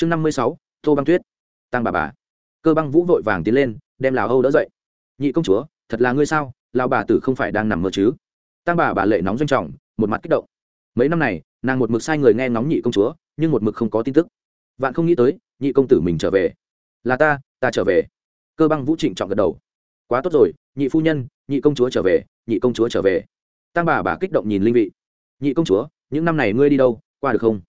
chương năm mươi sáu, tô băng tuyết. Tăng bà bà. Cơ băng vũ vội vàng tiến lên, đem lào âu đỡ dậy. Nhị công chúa, thật là ngươi sao? Lao bà tử không phải đang nằm mơ chứ? Tăng bà bà lệ nóng doanh trọng, một mặt kích động. Mấy năm này, nàng một mực sai người nghe ngóng nhị công chúa, nhưng một mực không có tin tức. Vạn không nghĩ tới, nhị công tử mình trở về. Là ta ta trở về. Cơ băng vũ trịnh trọng gật đầu. Quá tốt rồi, nhị phu nhân, nhị công chúa trở về, nhị công chúa trở về. Tăng bà bà kích động nhìn linh vị. Nhị công chúa, những năm này ngươi đi đâu, qua được không?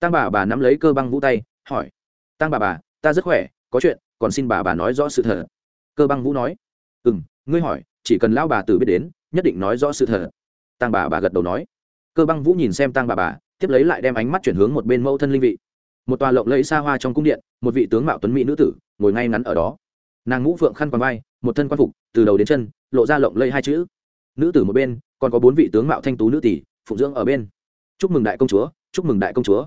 Tăng bà bà nắm lấy cơ băng vũ tay hỏi. Tăng bà bà, ta rất khỏe, có chuyện, còn xin bà bà nói rõ sự thật. Cơ băng vũ nói. Ừ m ngươi hỏi, chỉ cần lão bà tử biết đến, nhất định nói rõ sự thật. Tăng bà bà gật đầu nói. Cơ băng vũ nhìn xem tăng bà bà, tiếp lấy lại đem ánh mắt chuyển hướng một bên mẫu thân linh vị. Một tòa lộng lẫy xa hoa trong cung điện, một vị tướng mạo tuấn mỹ nữ tử, ngồi ngay ngắn ở đó. Nàng ngũ phượng khăn quàng vai, một thân quan phục, từ đầu đến chân, lộ ra lộng lẫy hai chữ. Nữ tử một bên, còn có bốn vị tướng mạo thanh tú nữ tỷ, phụng dưỡng ở bên. Chúc mừng đại công chúa, chúc mừng đại công chúa.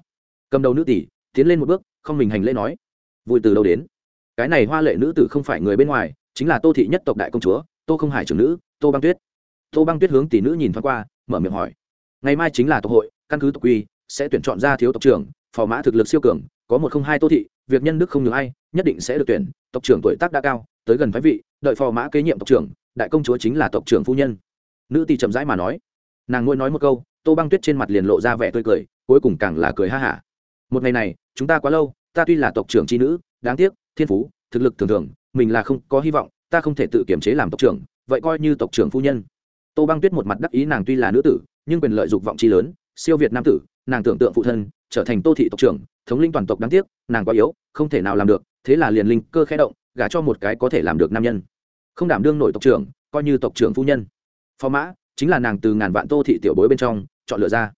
Cầm đầu nữ tỷ tiến lên một bước, không mình hành lễ nói, vui từ đâu đến? Cái này hoa lệ nữ tử không phải người bên ngoài, chính là tô thị nhất tộc đại công chúa, tô không hải trưởng nữ, tô băng tuyết. Tô băng tuyết hướng tỷ nữ nhìn thoáng qua, mở miệng hỏi, ngày mai chính là tộc hội, căn cứ tộc quy, sẽ tuyển chọn ra thiếu tộc trưởng, phò mã thực lực siêu cường, có một không hai tô thị, việc nhân đức không nhường ai, nhất định sẽ được tuyển, tộc trưởng tuổi tác đã cao, tới gần phái vị, đợi phò mã kế nhiệm tộc trưởng, đại công chúa chính là tộc trưởng phu nhân. Nữ tỷ chậm rãi mà nói. Nàng nuôi nói một câu, tô băng tuyết trên mặt liền lộ ra vẻ tươi cười, cuối cùng càng là cười ha hả. Một ngày này chúng ta quá lâu, ta tuy là tộc trưởng c h i nữ, đáng tiếc, thiên phú, thực lực thường thường, mình là không có hy vọng, ta không thể tự kiểm chế làm tộc trưởng, vậy coi như tộc trưởng phu nhân. Tô băng tuyết một mặt đắc ý nàng tuy là nữ tử, nhưng quyền lợi dục vọng chi lớn, siêu việt nam tử, nàng tưởng tượng phụ thân, trở thành tô thị tộc trưởng, thống linh toàn tộc đáng tiếc, nàng quá yếu, không thể nào làm được, thế là liền linh cơ khẽ động, gả cho một cái có thể làm được nam nhân. Không đảm đương nổi tộc trưởng, coi như tộc trưởng phu nhân. Phó mã, chính là nàng từ ngàn vạn tô thị tiểu bối bên trong, chọn lựa ra.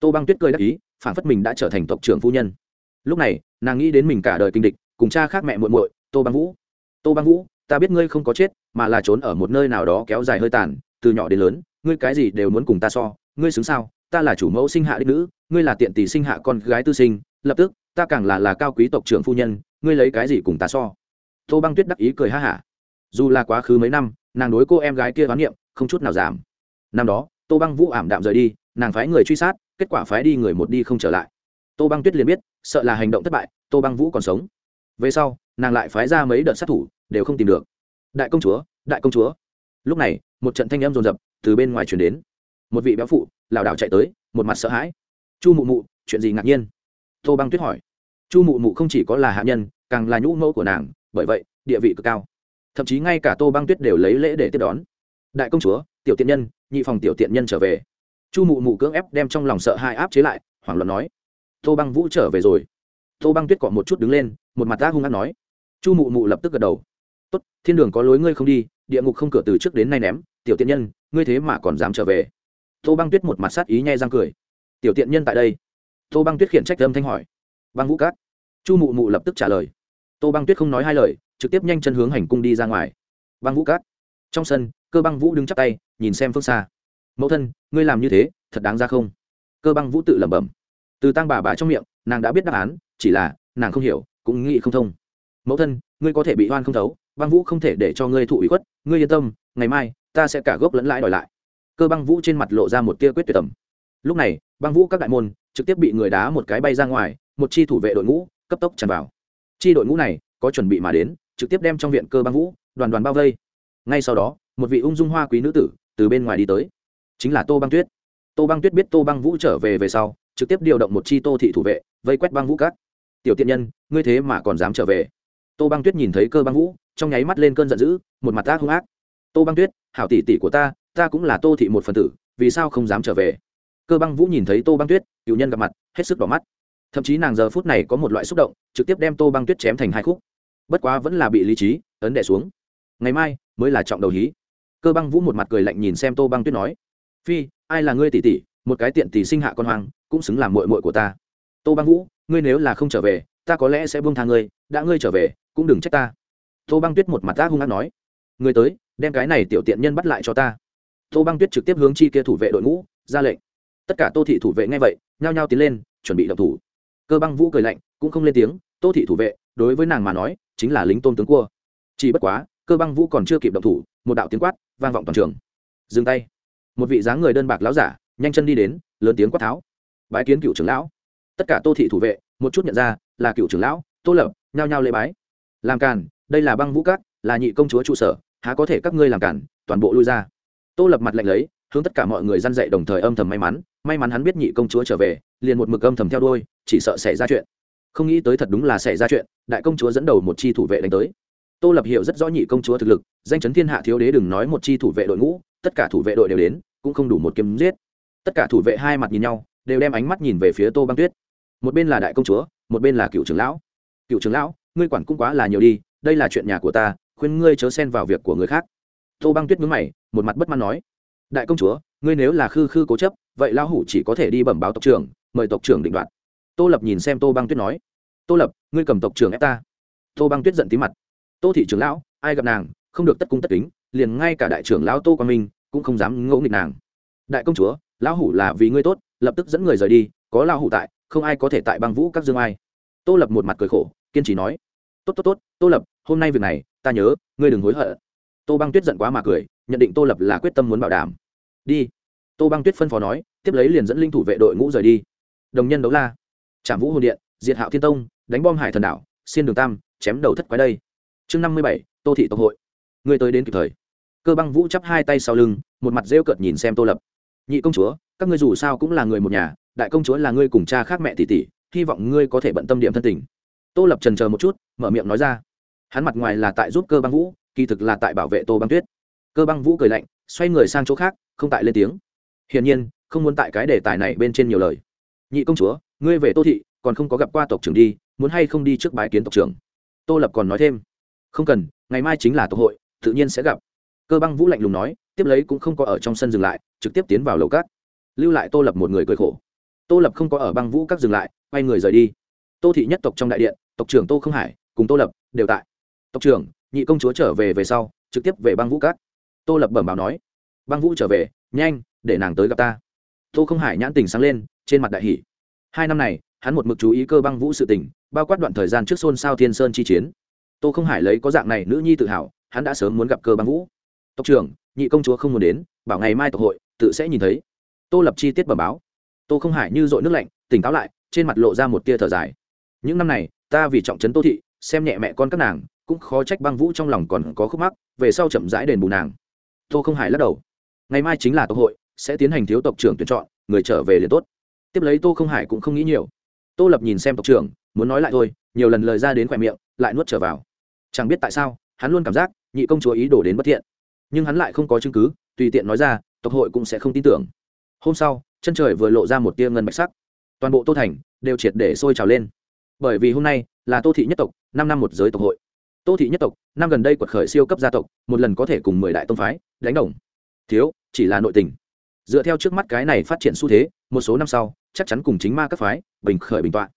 Tô băng tuyết cười đắc ý, phản phất mình đã trở thành tộc trưởng phu nhân lúc này, nàng nghĩ đến mình cả đời kinh địch, cùng cha khác mẹ muội muội, tô băng vũ. Tô băng vũ, ta biết ngươi không có chết, mà là trốn ở một nơi nào đó kéo dài hơi tàn, từ nhỏ đến lớn, ngươi cái gì đều muốn cùng ta so, ngươi xứng sao? Ta là chủ mẫu sinh hạ đích nữ, ngươi là tiện tỷ sinh hạ con gái tư sinh, lập tức, ta càng là là cao quý tộc trưởng phu nhân, ngươi lấy cái gì cùng ta so? Tô băng tuyết đắc ý cười ha hả. Dù là quá khứ mấy năm, nàng đối cô em gái kia hoán niệm, không chút nào giảm. Năm đó, tô băng vũ ảm đạm rời đi, nàng phái người truy sát, kết quả phái đi người một đi không trở lại. Tô băng tuyết liền biết sợ là hành động thất bại, tô băng vũ còn sống. Về sau, nàng lại phái ra mấy đợt sát thủ, đều không tìm được. Đại công chúa, đại công chúa. Lúc này, một trận thanh âm rồn rập từ bên ngoài chuyển đến. Một vị béo phụ, lảo đảo chạy tới, một mặt sợ hãi. Chu mụ mụ, chuyện gì ngạc nhiên? Tô băng tuyết hỏi. Chu mụ mụ không chỉ có là hạ nhân, càng là nhũ mẫu của nàng, bởi vậy, địa vị cực cao. Thậm chí ngay cả tô băng tuyết đều lấy lễ để tiếp đón. Đại công chúa, tiểu tiện nhân, nhị phòng tiểu tiện nhân trở về. Chu mụ mụ cưỡng ép đem trong lòng sợ hai áp chế lại, hoảng loạn nói tô băng vũ trở về rồi. Tô băng tuyết cọ một chút đứng lên, một mặt ta hung hát nói. Chu mụ mụ lập tức gật đầu. Tốt, thiên đường có lối ngươi không đi, địa ngục không cửa từ trước đến nay ném. Tiểu tiện nhân, ngươi thế mà còn dám trở về. Tô băng tuyết một mặt sát ý nhai răng cười. Tiểu tiện nhân tại đây. Tô băng tuyết khiển trách âm thanh hỏi. Băng vũ cát. Chu mụ mụ lập tức trả lời. Tô băng tuyết không nói hai lời, trực tiếp nhanh chân hướng hành cung đi ra ngoài. Băng vũ cát. Trong sân, cơ băng vũ đứng chắp tay, nhìn xem phương xa. Mẫu thân, ngươi làm như thế, thật đáng ra không? Cơ băng vũ tự lẩm bẩm từ tăng bà bà trong miệng, nàng đã biết đáp án, chỉ là, nàng không hiểu, cũng nghĩ không thông. Mẫu thân, ngươi có thể bị oan không thấu, băng vũ không thể để cho ngươi thụ ủy khuất, ngươi yên tâm, ngày mai, ta sẽ cả gốc lẫn lãi đòi lại. Cơ băng vũ trên mặt lộ ra một tia quyết tuyệt tầm. Lúc này, băng vũ các đại môn, trực tiếp bị người đá một cái bay ra ngoài, một chi thủ vệ đội ngũ, cấp tốc tràn vào. Chi đội ngũ này, có chuẩn bị mà đến, trực tiếp đem trong viện cơ băng vũ, đoàn đoàn bao vây. Ngay sau đó, một vị ung dung hoa quý nữ tử, từ bên ngoài đi tới. Chính là tô băng tuyết. Tô băng tuyết biết tô băng vũ trở về về sau trực tiếp điều động một chi tô thị thủ vệ, vây quét băng vũ cát tiểu tiện nhân, ngươi thế mà còn dám trở về. Tô băng tuyết nhìn thấy cơ băng vũ, trong nháy mắt lên cơn giận dữ, một mặt ác hung ác. Tô băng tuyết, hảo tỷ tỷ của ta ta cũng là tô thị một phần tử, vì sao không dám trở về? Cơ băng vũ nhìn thấy tô băng tuyết cựu nhân gặp mặt, hết sức đỏ mắt. Thậm chí nàng giờ phút này có một loại xúc động, trực tiếp đem tô băng tuyết chém thành hai khúc. Bất quá vẫn là bị lý trí, ấn đẻ xuống. Ngày mai, mới là trọng đầu hí. Cơ băng vũ một mặt cười lạnh nhìn xem tô băng tuyết nói, phi, ai là ngươi tỷ tỷ? Một cái tiện tỷ sinh hạ con hoàng cũng xứng làm muội muội của ta. Tô băng vũ, ngươi nếu là không trở về, ta có lẽ sẽ buông tha ngươi, đã ngươi trở về, cũng đừng trách ta. Tô băng tuyết một mặt ác hung ác nói. Người tới, đem cái này tiểu tiện nhân bắt lại cho ta. Tô băng tuyết trực tiếp hướng chi kia thủ vệ đội ngũ, ra lệnh. Tất cả tô thị thủ vệ ngay vậy, nhao nhao tiến lên, chuẩn bị động thủ. Cơ băng vũ cười lạnh, cũng không lên tiếng, tô thị thủ vệ, đối với nàng mà nói, chính là lính tôn tướng cua. Chỉ bất quá, cơ băng vũ còn chưa kịp động thủ, một đạo tiếng quát vang vọng toàn trường. Dừng tay. Một vị dáng người đơn bạc láo giả, nhanh chân đi đến, lớn tiếng quát tháo bái kiến cựu trưởng lão. Tất cả tô thị thủ vệ, một chút nhận ra là cựu trưởng lão, tô lập, nhao nhao lễ bái. Làm càn, đây là băng vũ cát là nhị công chúa trụ sở, há có thể các ngươi làm cản toàn bộ lui ra. Tô lập mặt lạnh lấy, hướng tất cả mọi người răn dậy đồng thời âm thầm may mắn may mắn hắn biết nhị công chúa trở về, liền một mực âm thầm theo đuôi, chỉ sợ xảy ra chuyện. Không nghĩ tới thật đúng là xảy ra chuyện, đại công chúa dẫn đầu một chi thủ vệ đánh tới. Tô lập hiểu rất rõ nhị công chúa thực lực, danh chấn thiên hạ thiếu đế đừng nói một chi thủ vệ đội ngũ, tất cả thủ vệ đội đều đến, cũng không đủ một kiếm giết. Tất cả thủ vệ hai mặt nhìn nhau đều đem ánh mắt nhìn về phía tô băng tuyết. Một bên là đại công chúa, một bên là cựu trưởng lão. Cựu trưởng lão, ngươi quản cũng quá là nhiều đi, đây là chuyện nhà của ta, khuyên ngươi chớ xen vào việc của người khác. Tô băng tuyết mướn mày, một mặt bất mãn nói, đại công chúa, ngươi nếu là khư khư cố chấp, vậy lão hủ chỉ có thể đi bẩm báo tộc trưởng, mời tộc trưởng định đoạt. Tô lập nhìn xem tô băng tuyết nói, tô lập, ngươi cầm tộc trưởng ép ta. Tô băng tuyết giận tí mặt, tô thị trưởng lão, ai gặp nàng, không được tất cung tất kính, liền ngay cả đại trưởng lão tô quang minh cũng không dám ngẫu nghịch nàng. Đại công chúa, lão hủ là vì ngươi tốt lập tức dẫn người rời đi, có lao hủ tại, không ai có thể tại băng vũ các dương ai. Tô lập một mặt cười khổ, kiên trì nói, tốt tốt tốt, tô lập, hôm nay việc này, ta nhớ, ngươi đừng hối hận. Tô băng tuyết giận quá mà cười, nhận định tô lập là quyết tâm muốn bảo đảm. Đi. Tô băng tuyết phân phó nói, tiếp lấy liền dẫn linh thủ vệ đội ngũ rời đi. Đồng nhân đấu la. Trảm vũ hồn điện, diệt hạo thiên tông, đánh bom hải thần đảo, xiên đường tam, chém đầu thất quái đây. Chương năm mươi bảy, tô thị tộc hội. Người tới đến kịp thời. Cơ băng vũ chắp hai tay sau lưng, một mặt rêu cợt nhìn xem tô lập. Nhị công chúa các ngươi dù sao cũng là người một nhà, đại công chúa là ngươi cùng cha khác mẹ tỷ tỷ, hy vọng ngươi có thể bận tâm điểm thân tình. Tô lập trần chờ một chút, mở miệng nói ra. Hắn mặt ngoài là tại giúp cơ băng vũ, kỳ thực là tại bảo vệ tô băng tuyết. Cơ băng vũ cười lạnh, xoay người sang chỗ khác, không tại lên tiếng. Hiển nhiên, không muốn tại cái đề tài này bên trên nhiều lời. Nhị công chúa, ngươi về tô thị, còn không có gặp qua tộc trưởng đi, muốn hay không đi trước bái kiến tộc trưởng? Tô lập còn nói thêm. Không cần, ngày mai chính là tộc hội, tự nhiên sẽ gặp. Cơ băng vũ lạnh lùng nói, tiếp lấy cũng không có ở trong sân dừng lại, trực tiếp tiến vào lầu cát lưu lại tô lập một người cười khổ. Tô lập không có ở băng vũ các dừng lại, quay người rời đi. Tô thị nhất tộc trong đại điện, tộc trưởng tô không hải cùng tô lập đều tại. Tộc trưởng, nhị công chúa trở về về sau, trực tiếp về băng vũ các. Tô lập bẩm báo nói, băng vũ trở về, nhanh, để nàng tới gặp ta. Tô không hải nhãn tình sáng lên, trên mặt đại hỷ hai năm này, hắn một mực chú ý cơ băng vũ sự tình, bao quát đoạn thời gian trước xôn xao thiên sơn chi chiến. Tô không hải lấy có dạng này nữ nhi tự hào, hắn đã sớm muốn gặp cơ băng vũ. Tộc trưởng, nhị công chúa không muốn đến, bảo ngày mai tộc hội, tự sẽ nhìn thấy tô lập chi tiết bẩm báo. Tô không hải như dội nước lạnh, tỉnh táo lại, trên mặt lộ ra một tia thở dài. Những năm này, ta vì trọng trấn tô thị, xem nhẹ mẹ con các nàng, cũng khó trách băng vũ trong lòng còn có khúc mắc, về sau chậm rãi đền bù nàng. Tô không hải lắc đầu. Ngày mai chính là tộc hội, sẽ tiến hành thiếu tộc trưởng tuyển chọn, người trở về liền tốt. Tiếp lấy tô không hải cũng không nghĩ nhiều. Tô lập nhìn xem tộc trưởng, muốn nói lại thôi, nhiều lần lời ra đến khỏe miệng, lại nuốt trở vào. Chẳng biết tại sao, hắn luôn cảm giác, nhị công chúa ý đổ đến bất thiện. Nhưng hắn lại không có chứng cứ, tùy tiện nói ra, tộc hội cũng sẽ không tin tưởng hôm sau, chân trời vừa lộ ra một tia ngân bạch sắc. Toàn bộ tô thành đều triệt để sôi trào lên. Bởi vì hôm nay là tô thị nhất tộc, năm năm một giới tộc hội. Tô thị nhất tộc, năm gần đây quật khởi siêu cấp gia tộc, một lần có thể cùng mười đại tông phái đánh đồng. Thiếu, chỉ là nội tình. Dựa theo trước mắt cái này phát triển xu thế, một số năm sau, chắc chắn cùng chính ma các phái bình khởi bình tọa.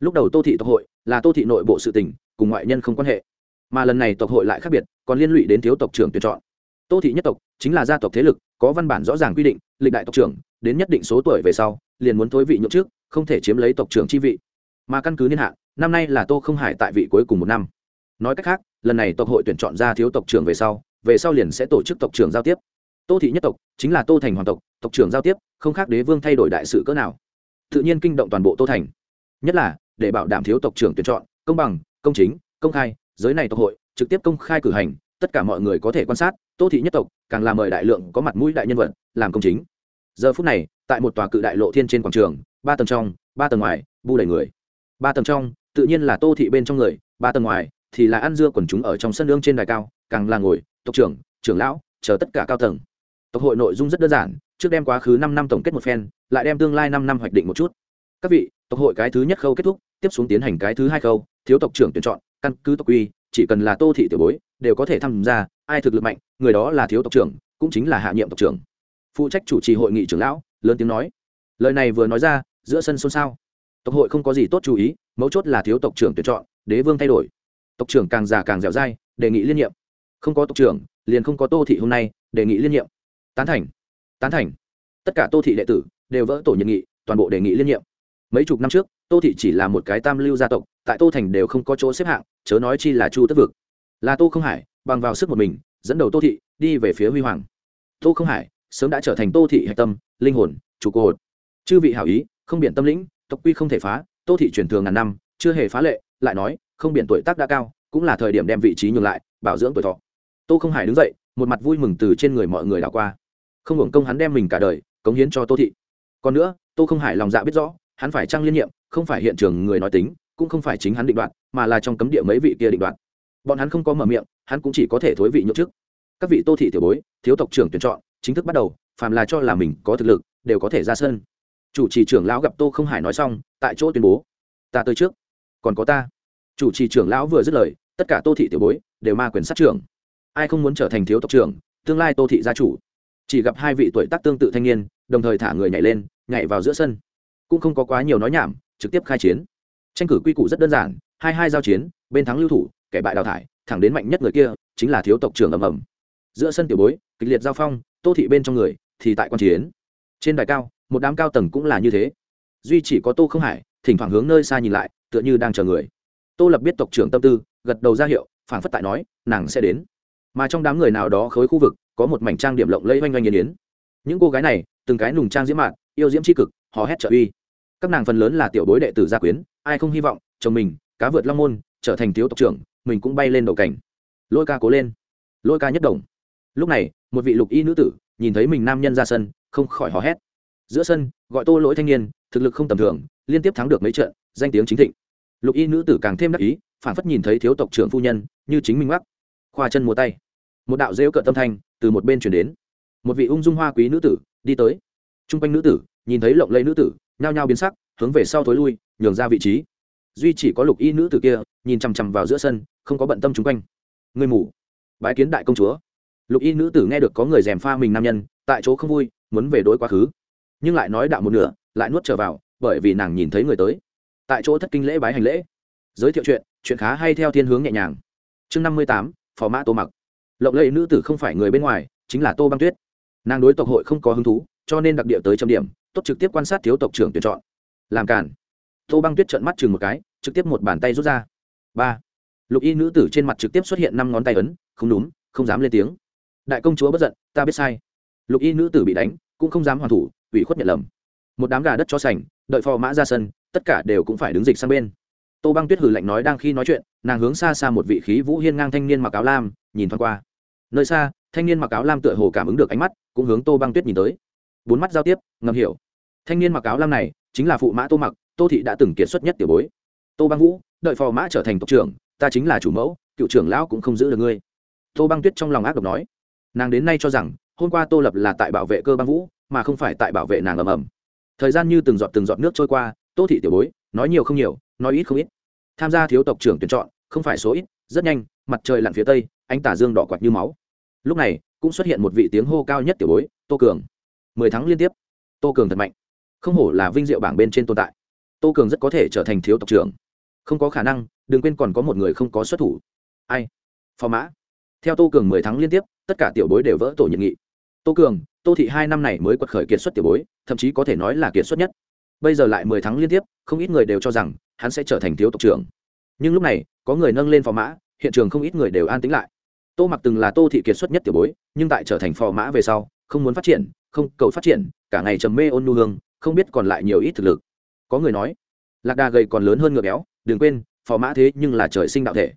Lúc đầu tô thị tộc hội là tô thị nội bộ sự tình, cùng ngoại nhân không quan hệ. Mà lần này tộc hội lại khác biệt, còn liên lụy đến thiếu tộc trưởng tuyển chọn. Tô thị nhất tộc chính là gia tộc thế lực có văn bản rõ ràng quy định, lịch đại tộc trưởng, đến nhất định số tuổi về sau, liền muốn thối vị nhượng trước, không thể chiếm lấy tộc trưởng chi vị. Mà căn cứ niên hạn, năm nay là tô không hải tại vị cuối cùng một năm. Nói cách khác, lần này tộc hội tuyển chọn ra thiếu tộc trưởng về sau về sau liền sẽ tổ chức tộc trưởng giao tiếp. Tô thị nhất tộc chính là tô thành hoàng tộc tộc trưởng giao tiếp, không khác đế vương thay đổi đại sự cỡ nào. Tự nhiên kinh động toàn bộ tô thành. Nhất là, để bảo đảm thiếu tộc trưởng tuyển chọn, công bằng, công chính, công khai, giới này tộc hội, trực tiếp công khai cử hành tất cả mọi người có thể quan sát, tô thị nhất tộc càng là mời đại lượng có mặt mũi đại nhân vật làm công chính. Giờ phút này, tại một tòa cự đại lộ thiên trên quảng trường, ba tầng trong, ba tầng ngoài, bu đầy người. Ba tầng trong, tự nhiên là tô thị bên trong người, ba tầng ngoài thì là ăn dưa quần chúng ở trong sân lương trên đài cao, càng là ngồi, tộc trưởng trưởng lão, chờ tất cả cao tầng. Tộc hội nội dung rất đơn giản, trước đem quá khứ năm năm tổng kết một phen, lại đem tương lai năm năm hoạch định một chút. Các vị, tộc hội cái thứ nhất khâu kết thúc, tiếp xuống tiến hành cái thứ hai khâu, thiếu tộc trưởng tuyển chọn, căn cứ tộc quy chỉ cần là tô thị tiểu bối, đều có thể tham gia, ai thực lực mạnh, người đó là thiếu tộc trưởng, cũng chính là hạ nhiệm tộc trưởng. Phụ trách chủ trì hội nghị trưởng lão, lớn tiếng nói. Lời này vừa nói ra, giữa sân xôn xao. Tộc hội không có gì tốt chú ý, mấu chốt là thiếu tộc trưởng tuyển chọn, đế vương thay đổi. Tộc trưởng càng già càng dẻo dai, đề nghị liên nhiệm. Không có tộc trưởng, liền không có tô thị hôm nay, đề nghị liên nhiệm. Tán thành. Tán thành. Tất cả tô thị đệ tử, đều vỡ tổ nhiệm nghị, toàn bộ đề nghị liên nhiệm. Mấy chục năm trước tô thị chỉ là một cái tam lưu gia tộc, tại tô thành đều không có chỗ xếp hạng, chớ nói chi là chu tất vực. Là tô không hải, bằng vào sức một mình, dẫn đầu tô thị, đi về phía huy hoàng. Tô không hải, sớm đã trở thành tô thị hạch tâm, linh hồn, trụ cột. Chư vị hảo ý, không biện tâm lĩnh, tộc quy không thể phá, tô thị truyền thường ngàn năm, chưa hề phá lệ, lại nói, không biển tuổi tác đã cao, cũng là thời điểm đem vị trí nhường lại, bảo dưỡng tuổi thọ. Tô không hải đứng dậy, một mặt vui mừng từ trên người mọi người đảo qua. Không hưởng công hắn đem mình cả đời, cống hiến cho tô thị. Còn nữa, tô không hải lòng dạ biết rõ hắn phải trang liên nhiệm, không phải hiện trường người nói tính, cũng không phải chính hắn định đoạt, mà là trong cấm địa mấy vị kia định đoạt. Bọn hắn không có mở miệng, hắn cũng chỉ có thể thối vị nhậu trước các vị tô thị tiểu bối, thiếu tộc trưởng tuyển chọn, chính thức bắt đầu, phàm là cho là mình có thực lực, đều có thể ra sân. Chủ trì trưởng lão gặp tô không hải nói xong, tại chỗ tuyên bố, ta tới trước, còn có ta. Chủ trì trưởng lão vừa dứt lời, tất cả tô thị tiểu bối đều ma quyền sát trưởng. Ai không muốn trở thành thiếu tộc trưởng, tương lai tô thị gia chủ. Chỉ gặp hai vị tuổi tác tương tự thanh niên, đồng thời thả người nhảy lên, nhảy vào giữa sân cũng không có quá nhiều nói nhảm, trực tiếp khai chiến. Tranh cử quy củ rất đơn giản, hai hai giao chiến, bên thắng lưu thủ, kẻ bại đào thải, thẳng đến mạnh nhất người kia, chính là thiếu tộc trưởng ầm ầm. Giữa sân tiểu bối, kịch liệt giao phong, tô thị bên trong người, thì tại quan chiến. Trên đài cao, một đám cao tầng cũng là như thế. Duy chỉ có tô không hải, thỉnh thoảng hướng nơi xa nhìn lại, tựa như đang chờ người. Tô lập biết tộc trưởng tâm tư, gật đầu ra hiệu phản phất tại nói, nàng sẽ đến. Mà trong đám người nào đó khối khu vực, có một mảnh trang điểm lộng lẫy oanh oanh nghiền yến. Những cô gái này, từng cái nùng trang diễm mạn, yêu diễm c h i cực hò hét trợ uy. Các nàng phần lớn là tiểu bối đệ tử gia quyến, ai không hy vọng, chồng mình, cá vượt long môn, trở thành thiếu tộc trưởng, mình cũng bay lên đầu cảnh. Lôi ca cố lên. Lôi ca nhất đồng lúc này, một vị lục y nữ tử, nhìn thấy mình nam nhân ra sân, không khỏi hò hét. Giữa sân, gọi tô lỗi thanh niên, thực lực không tầm thường, liên tiếp thắng được mấy trận, danh tiếng chính thịnh. Lục y nữ tử càng thêm đắc ý, phản phất nhìn thấy thiếu tộc trưởng phu nhân, như chính minh mắc khoa chân mùa tay. Một đạo rêu cợt tâm thanh từ một bên chuyển đến. Một vị ung dung hoa quý nữ tử, đi tới. T r u n g quanh nữ tử nhìn thấy lộng lẫy nữ tử, nhao nhao biến sắc, hướng về sau thối lui, nhường ra vị trí. Duy chỉ có lục y nữ tử kia, nhìn chằm chằm vào giữa sân, không có bận tâm chung quanh. Người mù. Bái kiến đại công chúa. Lục y nữ tử nghe được có người dèm pha mình nam nhân, tại chỗ không vui, muốn về đối quá khứ. Nhưng lại nói đạo một nửa, lại nuốt trở vào, bởi vì nàng nhìn thấy người tới. Tại chỗ thất kinh lễ bái hành lễ. Giới thiệu chuyện chuyện khá hay theo thiên hướng nhẹ nhàng. Chương năm mươi tám, phò mã tô mặc. Lộng lẫy nữ tử không phải người bên ngoài, chính là tô băng tuyết. Nàng đối tộc hội không có hứng thú cho nên đặc địa tới chấm điểm, tốt trực tiếp quan sát thiếu tộc trưởng tuyển chọn. Làm cản tô băng tuyết trợn mắt chừng một cái, trực tiếp một bàn tay rút ra. Ba. Lục y nữ tử trên mặt trực tiếp xuất hiện năm ngón tay ấn, không đúng, không dám lên tiếng. Đại công chúa bất giận, ta biết sai. Lục y nữ tử bị đánh, cũng không dám hoàn thủ, ủy khuất nhận lầm. Một đám gà đất cho sành, đợi phò mã ra sân, tất cả đều cũng phải đứng dịch sang bên. Tô băng tuyết hử lạnh nói đang khi nói chuyện, nàng hướng xa xa một vị khí vũ hiên ngang thanh niên mặc áo lam, nhìn thoáng qua. Nơi xa, thanh niên mặc áo lam tựa hồ cảm ứng được ánh mắt, cũng hướng tô băng tuyết nhìn tới bốn mắt giao tiếp, ngầm hiểu. Thanh niên mặc áo lam này, chính là phụ mã tô mặc, tô thị đã từng kiệt xuất nhất tiểu bối. Tô băng vũ, đợi phò mã trở thành tộc trưởng, ta chính là chủ mẫu, cựu trưởng lão cũng không giữ được ngươi. Tô băng tuyết trong lòng ác độc nói. Nàng đến nay cho rằng, hôm qua tô lập là tại bảo vệ cơ băng vũ, mà không phải tại bảo vệ nàng ầm ầm. Thời gian như từng giọt từng giọt nước trôi qua, tô thị tiểu bối, nói nhiều không nhiều, nói ít không ít. Tham gia thiếu tộc trưởng tuyển chọn, không phải số ít, rất nhanh, mặt trời lặn phía tây anh tả dương đỏ quạt như máu. Lúc này, cũng xuất hiện một vị tiếng hô cao nhất tiểu bối, tô cường mười tháng liên tiếp. Tô cường thật mạnh. Không hổ là vinh diệu bảng bên trên tồn tại. Tô cường rất có thể trở thành thiếu tộc trưởng. Không có khả năng, đừng quên còn có một người không có xuất thủ. Ai? Phò mã. Theo tô cường mười tháng liên tiếp, tất cả tiểu bối đều vỡ tổ nhiệt nghị. Tô cường, tô thị hai năm này mới quật khởi kiệt xuất tiểu bối, thậm chí có thể nói là kiệt xuất nhất. Bây giờ lại mười tháng liên tiếp, không ít người đều cho rằng hắn sẽ trở thành thiếu tộc trưởng. Nhưng lúc này, có người nâng lên phò mã, hiện trường không ít người đều an tĩnh lại. Tô mặc từng là tô thị kiệt xuất nhất tiểu bối, nhưng tại trở thành phò mã về sau không muốn phát triển, không cầu phát triển, cả ngày trầm mê ôn nu hương, không biết còn lại nhiều ít thực lực. Có người nói, lạc đà gầy còn lớn hơn ngựa béo, đừng quên, phò mã thế nhưng là trời sinh đạo thể.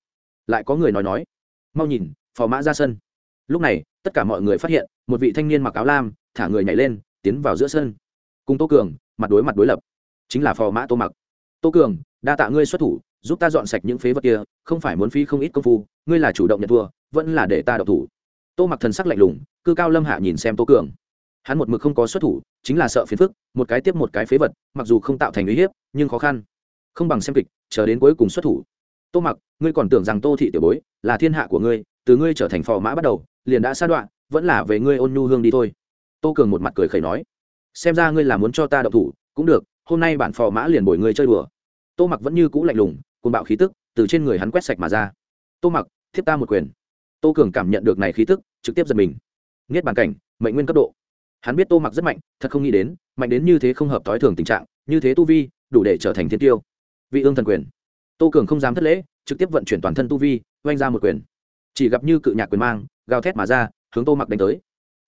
Lại có người nói nói, mau nhìn, phò mã ra sân. Lúc này, tất cả mọi người phát hiện, một vị thanh niên mặc áo lam, thả người nhảy lên, tiến vào giữa sân. Cùng tô cường, mặt đối mặt đối lập. Chính là phò mã tô mặc. Tô cường, đa tạ ngươi xuất thủ, giúp ta dọn sạch những phế vật kia, không phải muốn phi không ít công phu, ngươi là chủ động nhận thua, vẫn là để ta đậu thủ tô mặc thần sắc lạnh lùng, cư cao lâm hạ nhìn xem tô cường. Hắn một mực không có xuất thủ, chính là sợ phiền phức, một cái tiếp một cái phế vật, mặc dù không tạo thành uy hiếp, nhưng khó khăn. Không bằng xem kịch, chờ đến cuối cùng xuất thủ. Tô mặc, ngươi còn tưởng rằng tô thị tiểu bối là thiên hạ của ngươi, từ ngươi trở thành phò mã bắt đầu, liền đã sa đoạn, vẫn là về ngươi ôn nhu hương đi thôi. Tô cường một mặt cười khẩy nói, xem ra ngươi là muốn cho ta đậu thủ, cũng được, hôm nay bản phò mã liền bồi ngươi chơi đùa. Tô mặc vẫn như cũ lạnh lùng côn bạo khí tức từ trên người hắn quét sạch mà ra. Tô mặc, thiếp ta một quyền. Tô cường cảm nhận được này khí tức trực tiếp giật mình. Nghiết bàn cảnh, mệnh nguyên cấp độ. Hắn biết tô mặc rất mạnh, thật không nghĩ đến, mạnh đến như thế không hợp t ố i thường tình trạng, như thế tu vi, đủ để trở thành thiên tiêu. Vị ương thần quyền. Tô cường không dám thất lễ, trực tiếp vận chuyển toàn thân tu vi, oanh ra một quyền. Chỉ gặp như cự nhạc quyền mang, gào thét mà ra, hướng tô mặc đánh tới.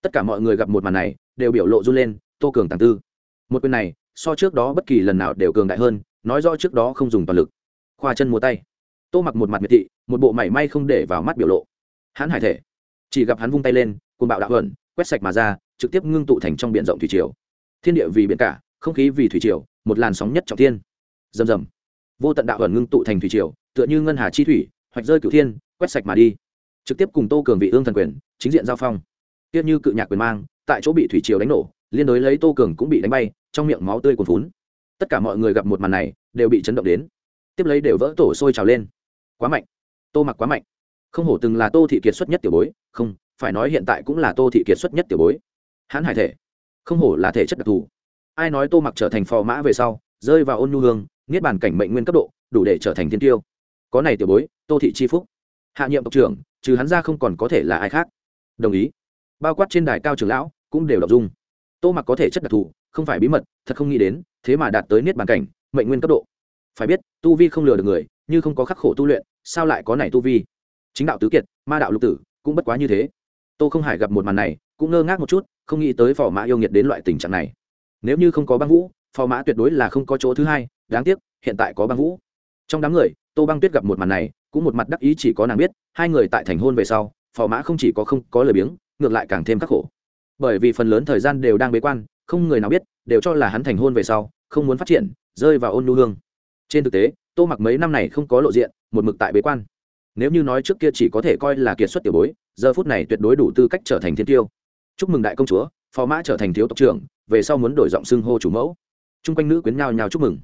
Tất cả mọi người gặp một màn này, đều biểu lộ run lên, tô cường tàng tư. Một quyền này, so trước đó bất kỳ lần nào đều cường đại hơn, nói rõ trước đó không dùng toàn lực. Khoa chân mùa tay. Tô mặc một mặt miệt thị, một bộ mảy may không để vào mắt biểu lộ. Hắn hải thể chỉ gặp hắn vung tay lên côn bạo đạo hận, quét sạch mà ra, trực tiếp ngưng tụ thành trong biển rộng thủy triều. Thiên địa vì biển cả, không khí vì thủy triều, một làn sóng nhất trọng thiên. Rầm rầm. Vô tận đạo hận ngưng tụ thành thủy triều, tựa như ngân hà chi thủy, hoạch rơi cửu thiên, quét sạch mà đi. Trực tiếp cùng tô cường vị ương thần quyền, chính diện giao phong. Tiếc như cự nhạc quyền mang, tại chỗ bị thủy triều đánh nổ, liên đối lấy tô cường cũng bị đánh bay, trong miệng máu tươi cuồn phún tất cả mọi người gặp một màn này, đều bị chấn động đến. Tiếp lấy đều vỡ tổ sôi trào lên. Quá mạnh. Tô mặc quá mạnh không hổ từng là tô thị kiệt xuất nhất tiểu bối, không, phải nói hiện tại cũng là tô thị kiệt xuất nhất tiểu bối. Hãn hải thể, không hổ là thể chất đặc thù. Ai nói tô mặc trở thành phò mã về sau, rơi vào ôn nhu hương, niết bàn cảnh mệnh nguyên cấp độ, đủ để trở thành thiên tiêu. Có này tiểu bối, tô thị chi phúc. Hạ nhiệm tộc trưởng, trừ hắn ra không còn có thể là ai khác. Đồng ý. Bao quát trên đài cao trưởng lão, cũng đều đọc dung. Tô mặc có thể chất đặc thù, không phải bí mật, thật không nghĩ đến, thế mà đạt tới niết bàn cảnh, mệnh nguyên cấp độ. Phải biết, tu vi không lừa được người, như không có khắc khổ tu luyện, sao lại có này tu vi? Chính đạo tứ kiệt, ma đạo lục tử, cũng bất quá như thế. Tô không hải gặp một màn này, cũng ngơ ngác một chút, không nghĩ tới phò mã yêu nghiệt đến loại tình trạng này. Nếu như không có băng vũ, phò mã tuyệt đối là không có chỗ thứ hai, đáng tiếc, hiện tại có băng vũ. Trong đám người, tô băng tuyết gặp một màn này, cũng một mặt đắc ý chỉ có nàng biết, hai người tại thành hôn về sau, phò mã không chỉ có không có lời biếng, ngược lại càng thêm khắc khổ. Bởi vì phần lớn thời gian đều đang bế quan, không người nào biết, đều cho là hắn thành hôn về sau, không muốn phát triển, rơi vào ôn nu hương. Trên thực tế, tô mặc mấy năm này không có lộ diện, một mực tại bế quan nếu như nói trước kia chỉ có thể coi là kiệt xuất tiểu bối, giờ phút này tuyệt đối đủ tư cách trở thành thiên tiêu. Chúc mừng đại công chúa phò mã trở thành thiếu tộc trưởng, về sau muốn đổi giọng xưng hô chủ mẫu. T r u n g quanh nữ quyến nhao nhao chúc mừng.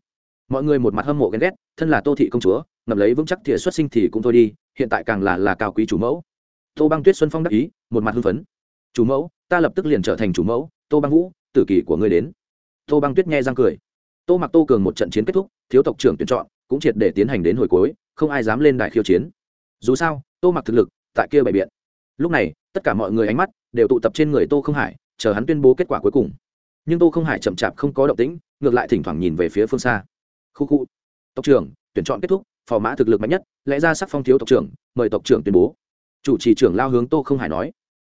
Mọi người một mặt hâm mộ ghen ghét, thân là tô thị công chúa ngập lấy vững chắc thìa xuất sinh thì cũng thôi đi, hiện tại càng là là cao quý chủ mẫu. Tô băng tuyết xuân phong đắc ý, một mặt hưng phấn. Chủ mẫu, ta lập tức liền trở thành chủ mẫu, tô băng vũ, tử kỳ của ngươi đến. Tô băng tuyết nghe răng cười. Tô mặc tô cường một trận chiến kết thúc, thiếu tộc trưởng tuyển chọn, cũng triệt để tiến hành đến hồi cuối, không ai dám lên đại khiêu chiến dù sao, tô mặc thực lực, tại kia bày biện. Lúc này, tất cả mọi người ánh mắt đều tụ tập trên người tô không hải, chờ hắn tuyên bố kết quả cuối cùng. Nhưng tô không hải chậm chạp không có động tĩnh, ngược lại thỉnh thoảng nhìn về phía phương xa. Khu khu. Tộc trưởng, tuyển chọn kết thúc, phò mã thực lực mạnh nhất, lẽ ra sắc phong thiếu tộc trưởng, mời tộc trưởng tuyên bố. Chủ trì trưởng lao hướng tô không hải nói.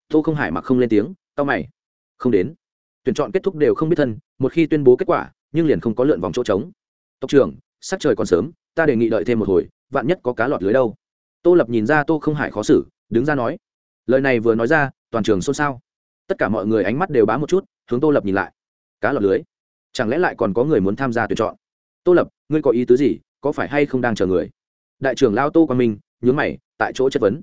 Tô không hải mặc không lên tiếng tao mày. Không đến. Tuyển chọn kết thúc đều không biết thân, một khi tuyên bố kết quả, nhưng liền không có lượn vòng chỗ trống. Tộc trưởng sắc trời còn sớm, ta đề nghị đợi thêm một hồi, vạn nhất có cá lọt lưới đâu tô lập nhìn ra tô không hải khó xử, đứng ra nói, lời này vừa nói ra, toàn trường xôn xao. Tất cả mọi người ánh mắt đều bám một chút, hướng tô lập nhìn lại. Cá lọc lưới. Chẳng lẽ lại còn có người muốn tham gia tuyển chọn? Tô lập, ngươi có ý tứ gì? Có phải hay không đang chờ người? Đại trưởng lao tô quang minh nhướng mày, tại chỗ chất vấn.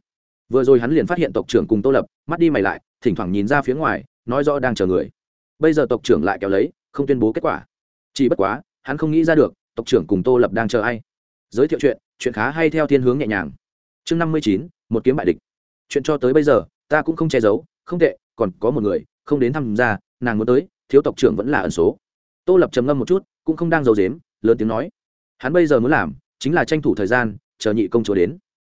Vừa rồi hắn liền phát hiện tộc trưởng cùng tô lập, mắt đi mày lại, thỉnh thoảng nhìn ra phía ngoài, nói rõ đang chờ người. Bây giờ tộc trưởng lại kéo lấy, không tuyên bố kết quả. Chỉ bất quá, hắn không nghĩ ra được, tộc trưởng cùng tô lập đang chờ ai. Giới thiệu chuyện chuyện khá hay theo thiên hướng nhẹ nhàng chương năm mươi chín, một kiếm bại địch. Chuyện cho tới bây giờ, ta cũng không che giấu, không tệ, còn có một người, không đến tham gia, nàng muốn tới, thiếu tộc trưởng vẫn là ẩn số. Tô lập trầm ngâm một chút, cũng không đang giấu dếm lớn tiếng nói. Hắn bây giờ muốn làm, chính là tranh thủ thời gian, chờ nhị công chúa đến.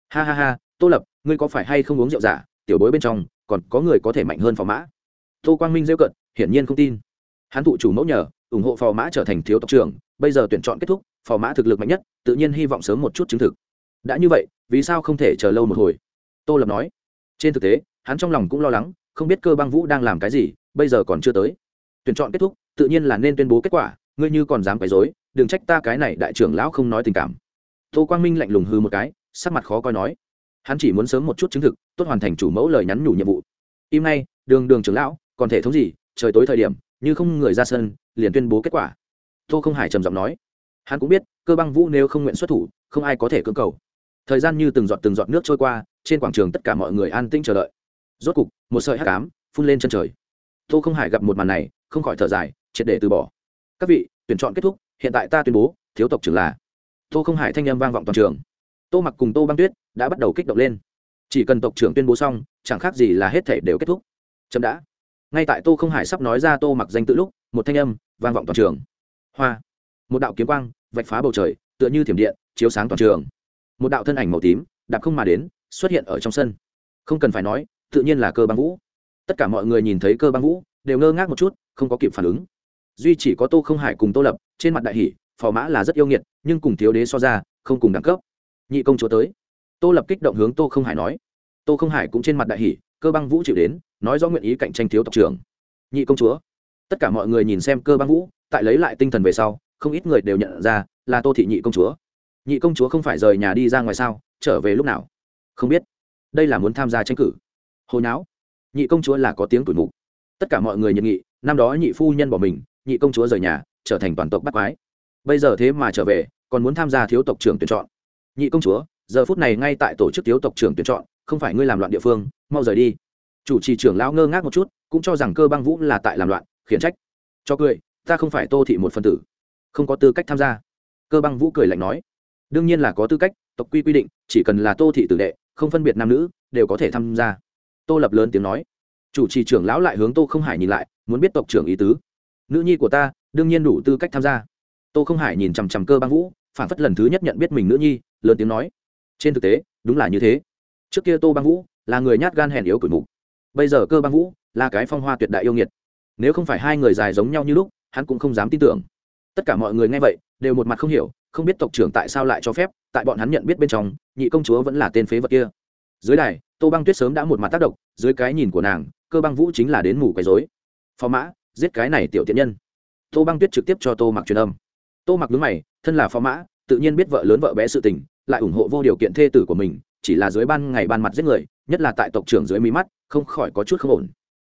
Ha ha ha, tô lập, ngươi có phải hay không uống rượu giả? Tiểu bối bên trong, còn có người có thể mạnh hơn phò mã. Tô quang minh rêu cận hiển nhiên không tin. Hắn thụ chủ mẫu nhờ, ủng hộ phò mã trở thành thiếu tộc trưởng, bây giờ tuyển chọn kết thúc, phò mã thực lực mạnh nhất, tự nhiên hy vọng sớm một chút chứng thực. Đã như vậy vì sao không thể chờ lâu một hồi? Tô lập nói. Trên thực tế, hắn trong lòng cũng lo lắng, không biết cơ băng vũ đang làm cái gì, bây giờ còn chưa tới. Tuyển chọn kết thúc, tự nhiên là nên tuyên bố kết quả, ngươi như còn dám quấy dối đừng trách ta cái này đại trưởng lão không nói tình cảm. Tô quang minh lạnh lùng hư một cái, sắc mặt khó coi nói. Hắn chỉ muốn sớm một chút chứng thực, tốt hoàn thành chủ mẫu lời nhắn nhủ nhiệm vụ. Im nay đường đường trưởng lão, còn thể thống gì, trời tối thời điểm, như không người ra sân, liền tuyên bố kết quả. Tô không hải trầm giọng nói. Hắn cũng biết, cơ băng vũ nếu không nguyện xuất thủ, không ai có thể cưỡng cầu thời gian như từng giọt từng giọt nước trôi qua, trên quảng trường tất cả mọi người an tĩnh chờ đợi. Rốt cục, một sợi hắc ám phun lên chân trời. Tô không hải gặp một màn này, không khỏi thở dài, triệt để từ bỏ. Các vị, tuyển chọn kết thúc, hiện tại ta tuyên bố, thiếu tộc trưởng là tô không hải thanh â m vang vọng toàn trường. Tô mặc cùng tô băng tuyết đã bắt đầu kích động lên. Chỉ cần tộc trưởng tuyên bố xong, chẳng khác gì là hết thể đều kết thúc. Chậm đã. Ngay tại tô không hải sắp nói ra tô mặc danh tự lúc, một thanh âm vang vọng toàn trường. Hoa. Một đạo kiếm quang vạch phá bầu trời, tựa như thiểm điện, chiếu sáng toàn trường một đạo thân ảnh màu tím, đạp không mà đến, xuất hiện ở trong sân. Không cần phải nói, tự nhiên là cơ băng vũ. Tất cả mọi người nhìn thấy cơ băng vũ, đều ngơ ngác một chút, không có kịp phản ứng. Duy chỉ có tô không hải cùng tô lập, trên mặt đại hỷ phò mã là rất yêu nghiệt, nhưng cùng thiếu đế so ra, không cùng đẳng cấp. Nhị công chúa tới. Tô lập kích động hướng tô không hải nói. Tô không hải cũng trên mặt đại hỷ cơ băng vũ chịu đến, nói rõ nguyện ý cạnh tranh thiếu tộc trưởng. Nhị công chúa. Tất cả mọi người nhìn xem cơ băng vũ, tại lấy lại tinh thần về sau, không ít người đều nhận ra là tô thị nhị công chúa nhị công chúa không phải rời nhà đi ra ngoài sao, trở về lúc nào? Không biết. Đây là muốn tham gia tranh cử. Hồi não nhị công chúa là có tiếng tuổi mục. Tất cả mọi người nhận nghị, năm đó nhị phu nhân bỏ mình, nhị công chúa rời nhà, trở thành toàn tộc bắt quái. Bây giờ thế mà trở về, còn muốn tham gia thiếu tộc trưởng tuyển chọn. Nhị công chúa, giờ phút này ngay tại tổ chức thiếu tộc trưởng tuyển chọn, không phải ngươi làm loạn địa phương, mau rời đi. Chủ trì trưởng lão ngơ ngác một chút, cũng cho rằng cơ băng vũ là tại làm loạn, khiển trách. Cho cười, ta không phải tô thị một phân tử. Không có tư cách tham gia. Cơ băng vũ cười lạnh nói đương nhiên là có tư cách, tộc quy quy định, chỉ cần là tô thị tử đệ, không phân biệt nam nữ, đều có thể tham gia. Tô lập lớn tiếng nói. Chủ trì trưởng lão lại hướng tô không hải nhìn lại, muốn biết tộc trưởng ý tứ. Nữ nhi của ta, đương nhiên đủ tư cách tham gia. Tô không hải nhìn chằm chằm cơ băng vũ, phản phất lần thứ nhất nhận biết mình nữ nhi, lớn tiếng nói. Trên thực tế, đúng là như thế. Trước kia tô băng vũ là người nhát gan hèn yếu cửi mục. Bây giờ cơ băng vũ là cái phong hoa tuyệt đại yêu nghiệt. Nếu không phải hai người dài giống nhau như lúc, hắn cũng không dám tin tưởng. Tất cả mọi người nghe vậy, đều một mặt không hiểu không biết tộc trưởng tại sao lại cho phép, tại bọn hắn nhận biết bên trong, nhị công chúa vẫn là tên phế vật kia. Dưới đài, tô băng tuyết sớm đã một mặt tác động, dưới cái nhìn của nàng, cơ băng vũ chính là đến mù quấy dối phó mã, giết cái này tiểu tiện nhân. Tô băng tuyết trực tiếp cho tô mặc truyền âm. Tô mặc đứng mày, thân là phó mã, tự nhiên biết vợ lớn vợ bé sự tình, lại ủng hộ vô điều kiện thê tử của mình, chỉ là dưới ban ngày ban mặt giết người, nhất là tại tộc trưởng dưới mí mắt, không khỏi có chút không ổn.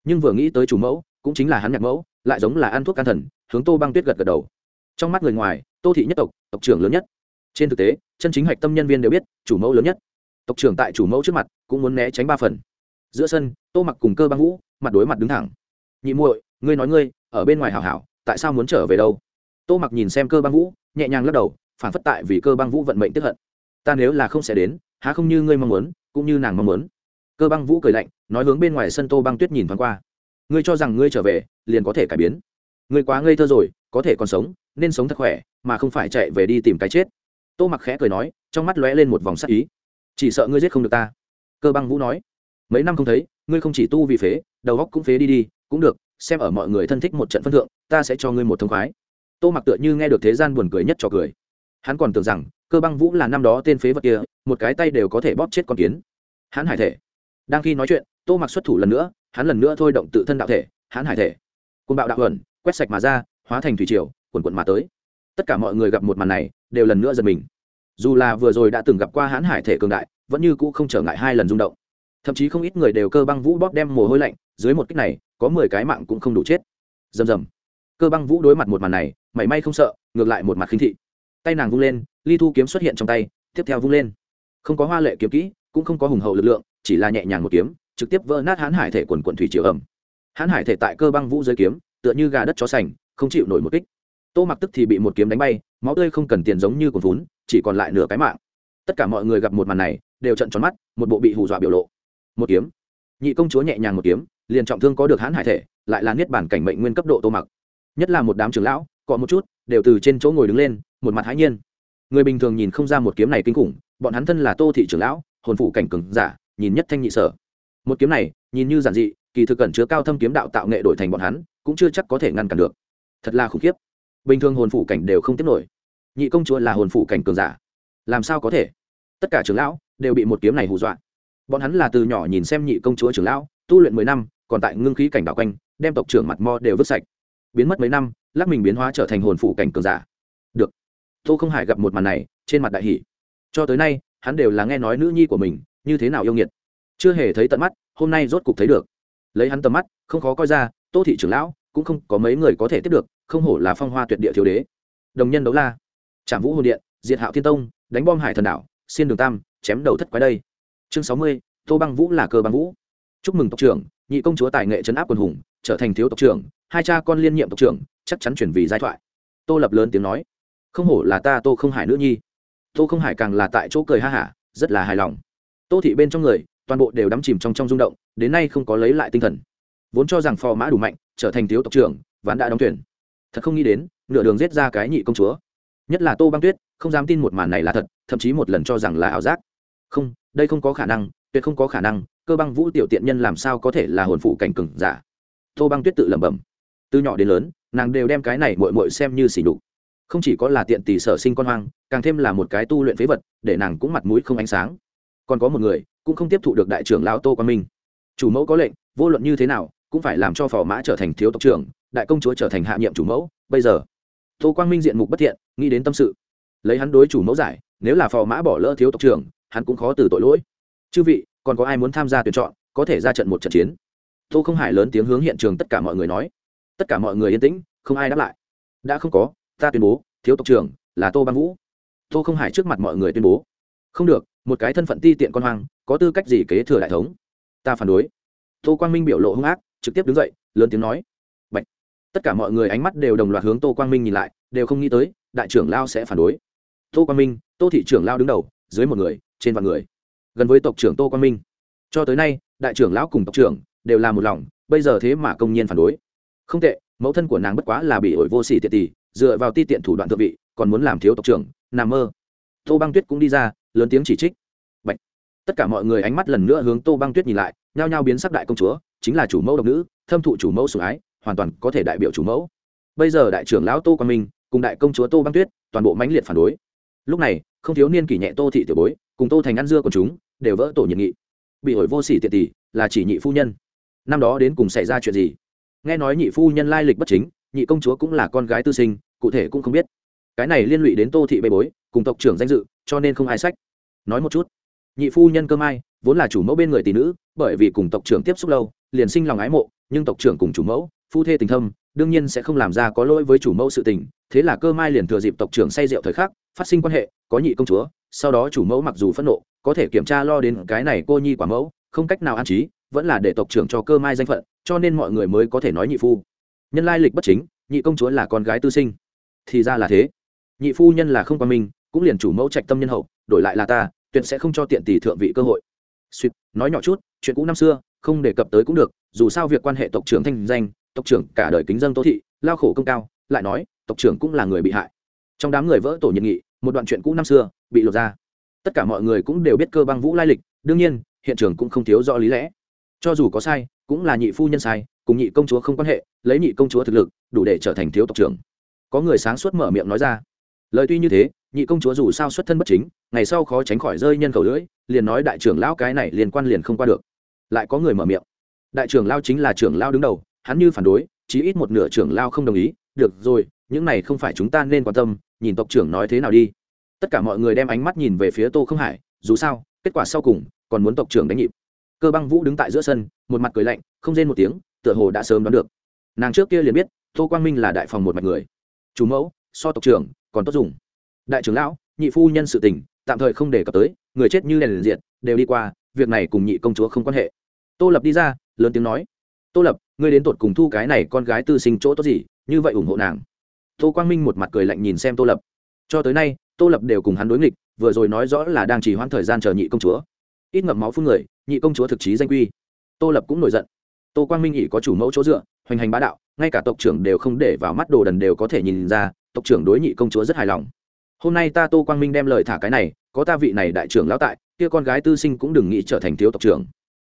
Nhưng vừa nghĩ tới chủ mẫu, cũng chính là hắn nhạc mẫu, lại giống là ăn thuốc can thần, hướng tô băng tuyết gật gật đầu. Trong mắt người ngoài tô thị nhất tộc tộc trưởng lớn nhất. Trên thực tế, chân chính hạch tâm nhân viên đều biết, chủ mẫu lớn nhất. Tộc trưởng tại chủ mẫu trước mặt, cũng muốn né tránh ba phần. Giữa sân, tô mặc cùng cơ băng vũ, mặt đối mặt đứng thẳng. Nhị muội, ngươi nói ngươi, ở bên ngoài hảo hảo, tại sao muốn trở về đâu? Tô mặc nhìn xem cơ băng vũ, nhẹ nhàng lắc đầu, phản phất tại vì cơ băng vũ vận mệnh tiếp hận. Ta nếu là không sẽ đến, há không như ngươi mong muốn, cũng như nàng mong muốn? Cơ băng vũ cười lạnh, nói hướng bên ngoài sân tô băng tuyết nhìn thoáng qua. Ngươi cho rằng ngươi trở về, liền có thể cải biến. Ngươi quá ngây thơ rồi, có thể còn sống nên sống thật khỏe, mà không phải chạy về đi tìm cái chết. Tô mặc khẽ cười nói, trong mắt lóe lên một vòng sắc ý. Chỉ sợ ngươi giết không được ta. Cơ băng vũ nói, mấy năm không thấy, ngươi không chỉ tu vì phế, đầu góc cũng phế đi đi, cũng được, xem ở mọi người thân thích một trận phân thượng, ta sẽ cho ngươi một thông khoái. Tô mặc tựa như nghe được thế gian buồn cười nhất cho cười. Hắn còn tưởng rằng, cơ băng vũ là năm đó tên phế vật kia, một cái tay đều có thể bóp chết con kiến. Hắn hải thể. Đang khi nói chuyện, tô mặc xuất thủ lần nữa, hắn lần nữa thôi động tự thân đạo thể, hắn hải thể. Côn bạo đạo ẩn quét sạch mà ra, hóa thành thủy triều quần quận mà tới. Tất cả mọi người gặp một màn này, đều lần nữa giật mình. Dù là vừa rồi đã từng gặp qua hãn hải thể cường đại, vẫn như cũ không trở ngại hai lần rung động. Thậm chí không ít người đều cơ băng vũ bóp đem mồ hôi lạnh, dưới một kích này, có mười cái mạng cũng không đủ chết. Rầm rầm. Cơ băng vũ đối mặt một màn này, mảy may không sợ, ngược lại một mặt khinh thị. Tay nàng vung lên, ly thu kiếm xuất hiện trong tay, tiếp theo vung lên. Không có hoa lệ kiếm kỹ, cũng không có hùng hậu lực lượng, chỉ là nhẹ nhàng một kiếm, trực tiếp vỡ nát hãn hải thể quần quần thủy triều ẩm. Hãn hải thể tại cơ băng vũ dưới kiếm, tựa như gà đất chó sành, không chịu nổi một kích tô mặc tức thì bị một kiếm đánh bay, máu tươi không cần tiền giống như cồn vốn chỉ còn lại nửa cái mạng. Tất cả mọi người gặp một màn này, đều trận tròn mắt, một bộ bị hù dọa biểu lộ. Một kiếm. Nhị công chúa nhẹ nhàng một kiếm, liền trọng thương có được hãn hải thể, lại là niết bản cảnh mệnh nguyên cấp độ tô mặc. Nhất là một đám trưởng lão, cọ một chút, đều từ trên chỗ ngồi đứng lên, một mặt hãi nhiên. Người bình thường nhìn không ra một kiếm này kinh khủng, bọn hắn thân là tô thị trưởng lão, hồn phụ cảnh cừng giả, nhìn nhất thanh nhị sở. Một kiếm này, nhìn như giản dị, kỳ thực cẩn chứa cao thâm kiếm đạo tạo nghệ đổi thành bọn hắn, cũng chưa chắc có thể ngăn cản được. Thật là khủng khiếp bình thường hồn phụ cảnh đều không tiếp nổi. Nhị công chúa là hồn phụ cảnh cường giả. Làm sao có thể? Tất cả trưởng lão đều bị một kiếm này hù dọa. Bọn hắn là từ nhỏ nhìn xem nhị công chúa trưởng lão, tu luyện mười năm, còn tại ngưng khí cảnh đạo quanh, đem tộc trưởng mặt mo đều vứt sạch. Biến mất mấy năm, lắc mình biến hóa trở thành hồn phụ cảnh cường giả. Được. Tô không hải gặp một màn này, trên mặt đại hỷ cho tới nay, hắn đều là nghe nói nữ nhi của mình, như thế nào yêu nghiệt. Chưa hề thấy tận mắt, hôm nay rốt cục thấy được. Lấy hắn tầm mắt, không khó coi ra, tô thị trưởng lão cũng không có mấy người có thể tiếp được không hổ là phong hoa tuyệt địa thiếu đế. Đồng nhân đấu la. Trạm vũ hồn điện, diệt hạo thiên tông, đánh bom hải thần đảo, xiên đường tam, chém đầu thất quái đây. Chương sáu mươi, tô băng vũ là cơ băng vũ. Chúc mừng tộc trưởng, nhị công chúa tài nghệ chấn áp quần hùng, trở thành thiếu tộc trưởng, hai cha con liên nhiệm tộc trưởng, chắc chắn chuyển vì giai thoại. Tô lập lớn tiếng nói. Không hổ là ta, tô không hải nữ nhi. Tô không hải càng là tại chỗ cười ha hả, rất là hài lòng. Tô thị bên trong người, toàn bộ đều đắm chìm trong trong rung động, đến nay không có lấy lại tinh thần. Vốn cho rằng phò mã đủ mạnh, trở thành thiếu tộc trưởng, ván đã đóng tuyển thật không nghĩ đến, nửa đường giết ra cái nhị công chúa. Nhất là tô băng tuyết, không dám tin một màn này là thật, thậm chí một lần cho rằng là ảo giác. Không, đây không có khả năng, tuyệt không có khả năng, cơ băng vũ tiểu tiện nhân làm sao có thể là hồn phụ cảnh cừng giả. Tô băng tuyết tự lẩm bẩm. Từ nhỏ đến lớn, nàng đều đem cái này mội mội xem như xỉ đục không chỉ có là tiện tỷ sở sinh con hoang, càng thêm là một cái tu luyện phế vật, để nàng cũng mặt mũi không ánh sáng. Còn có một người, cũng không tiếp thụ được đại trưởng lão tô quang minh. Chủ mẫu có lệnh, vô luận như thế nào, cũng phải làm cho phò mã trở thành thiếu tộc trưởng đại công chúa trở thành hạ nhiệm chủ mẫu, bây giờ, tô quang minh diện mục bất thiện, nghĩ đến tâm sự. Lấy hắn đối chủ mẫu giải, nếu là phò mã bỏ lỡ thiếu tộc trưởng, hắn cũng khó từ tội lỗi. Chư vị, còn có ai muốn tham gia tuyển chọn, có thể ra trận một trận chiến. Tô không hải lớn tiếng hướng hiện trường tất cả mọi người nói. Tất cả mọi người yên tĩnh, không ai đáp lại. Đã không có, ta tuyên bố, thiếu tộc trưởng là tô băng vũ. Tô không hải trước mặt mọi người tuyên bố. Không được, một cái thân phận ti tiện con hoang, có tư cách gì kế thừa đại thống? Ta phản đối. Tô quang minh biểu lộ hung ác, trực tiếp đứng dậy, lớn tiếng nói tất cả mọi người ánh mắt đều đồng loạt hướng tô quang minh nhìn lại, đều không nghĩ tới, đại trưởng lao sẽ phản đối. Tô quang minh, tô thị trưởng lao đứng đầu, dưới một người, trên vạn người. Gần với tộc trưởng tô quang minh. Cho tới nay, đại trưởng lão cùng tộc trưởng đều là một lòng, bây giờ thế mà công nhiên phản đối. Không tệ, mẫu thân của nàng bất quá là bị ổi vô sỉ tiện tỷ dựa vào ti tiện thủ đoạn thượng vị, còn muốn làm thiếu tộc trưởng, nằm mơ. Tô băng tuyết cũng đi ra, lớn tiếng chỉ trích. Bạch. tất cả mọi người ánh mắt lần nữa hướng tô băng tuyết nhìn lại, nhao nhao biến sắc đại công chúa, chính là chủ mẫu độc nữ, thâm thụ chủ mẫu sủng ái hoàn toàn có thể đại biểu chủ mẫu. Bây giờ đại trưởng lão tô quang minh cùng đại công chúa tô băng tuyết toàn bộ mãnh liệt phản đối. Lúc này, không thiếu niên kỷ nhẹ tô thị tiểu bối cùng tô thành ăn dưa của chúng đều vỡ tổ nhiệt nghị. Bị ổi vô sỉ tiện tỷ là chỉ nhị phu nhân. Năm đó đến cùng xảy ra chuyện gì? Nghe nói nhị phu nhân lai lịch bất chính, nhị công chúa cũng là con gái tư sinh, cụ thể cũng không biết. Cái này liên lụy đến tô thị bê bối, cùng tộc trưởng danh dự, cho nên không ai sách. Nói một chút. Nhị phu nhân cơ mai, vốn là chủ mẫu bên người tỷ nữ, bởi vì cùng tộc trưởng tiếp xúc lâu, liền sinh lòng ái mộ, nhưng tộc trưởng cùng chủ mẫu phu thê tình thâm, đương nhiên sẽ không làm ra có lỗi với chủ mẫu sự tình, thế là cơ mai liền thừa dịp tộc trưởng say rượu thời khắc, phát sinh quan hệ, có nhị công chúa, sau đó chủ mẫu mặc dù phẫn nộ, có thể kiểm tra lo đến cái này cô nhi quả mẫu, không cách nào an trí, vẫn là để tộc trưởng cho cơ mai danh phận, cho nên mọi người mới có thể nói nhị phu. Nhân lai lịch bất chính, nhị công chúa là con gái tư sinh. Thì ra là thế. Nhị phu nhân là không quan minh, cũng liền chủ mẫu trạch tâm nhân hậu, đổi lại là ta, tuyệt sẽ không cho tiện tỷ thượng vị cơ hội. Suýt, nói nhỏ chút, chuyện cũ năm xưa, không đề cập tới cũng được, dù sao việc quan hệ tộc trưởng thanh danh tộc trưởng cả đời kính dân tô thị, lao khổ công cao, lại nói, tộc trưởng cũng là người bị hại. Trong đám người vỡ tổ nhiệt nghị, một đoạn chuyện cũ năm xưa bị lột ra. Tất cả mọi người cũng đều biết cơ băng vũ lai lịch, đương nhiên, hiện trường cũng không thiếu rõ lý lẽ. Cho dù có sai, cũng là nhị phu nhân sai, cùng nhị công chúa không quan hệ, lấy nhị công chúa thực lực, đủ để trở thành thiếu tộc trưởng. Có người sáng suốt mở miệng nói ra. Lời tuy như thế, nhị công chúa dù sao xuất thân bất chính, ngày sau khó tránh khỏi rơi nhân khẩu lưỡi, liền nói đại trưởng lão cái này liên quan liền không qua được. Lại có người mở miệng. Đại trưởng lao chính là trưởng lao đứng đầu hắn như phản đối, chí ít một nửa trưởng lao không đồng ý, được rồi, những này không phải chúng ta nên quan tâm, nhìn tộc trưởng nói thế nào đi. Tất cả mọi người đem ánh mắt nhìn về phía tô không hải, dù sao, kết quả sau cùng, còn muốn tộc trưởng đánh nhịp. Cơ băng vũ đứng tại giữa sân, một mặt cười lạnh, không rên một tiếng, tựa hồ đã sớm đoán được. Nàng trước kia liền biết, tô quang minh là đại phòng một mạch người. Chủ mẫu, so tộc trưởng còn tốt dùng. Đại trưởng lão, nhị phu nhân sự tình, tạm thời không đề cập tới, người chết như đèn liền diện đều đi qua, việc này cùng nhị công chúa không quan hệ. Tô lập đi ra, lớn tiếng nói tô lập, ngươi đến tột cùng thu cái này con gái tư sinh chỗ tốt gì, như vậy ủng hộ nàng. Tô quang minh một mặt cười lạnh nhìn xem tô lập. Cho tới nay, tô lập đều cùng hắn đối nghịch, vừa rồi nói rõ là đang chỉ hoãn thời gian chờ nhị công chúa. Ít ngậm máu phun người, nhị công chúa thực chí danh quy. Tô lập cũng nổi giận. Tô quang minh ỉ có chủ mẫu chỗ dựa, hoành hành bá đạo, ngay cả tộc trưởng đều không để vào mắt đồ đần đều có thể nhìn ra, tộc trưởng đối nhị công chúa rất hài lòng. Hôm nay ta tô quang minh đem lời thả cái này, có ta vị này đại trưởng lão tại, kia con gái tư sinh cũng đừng nghĩ trở thành thiếu tộc trưởng.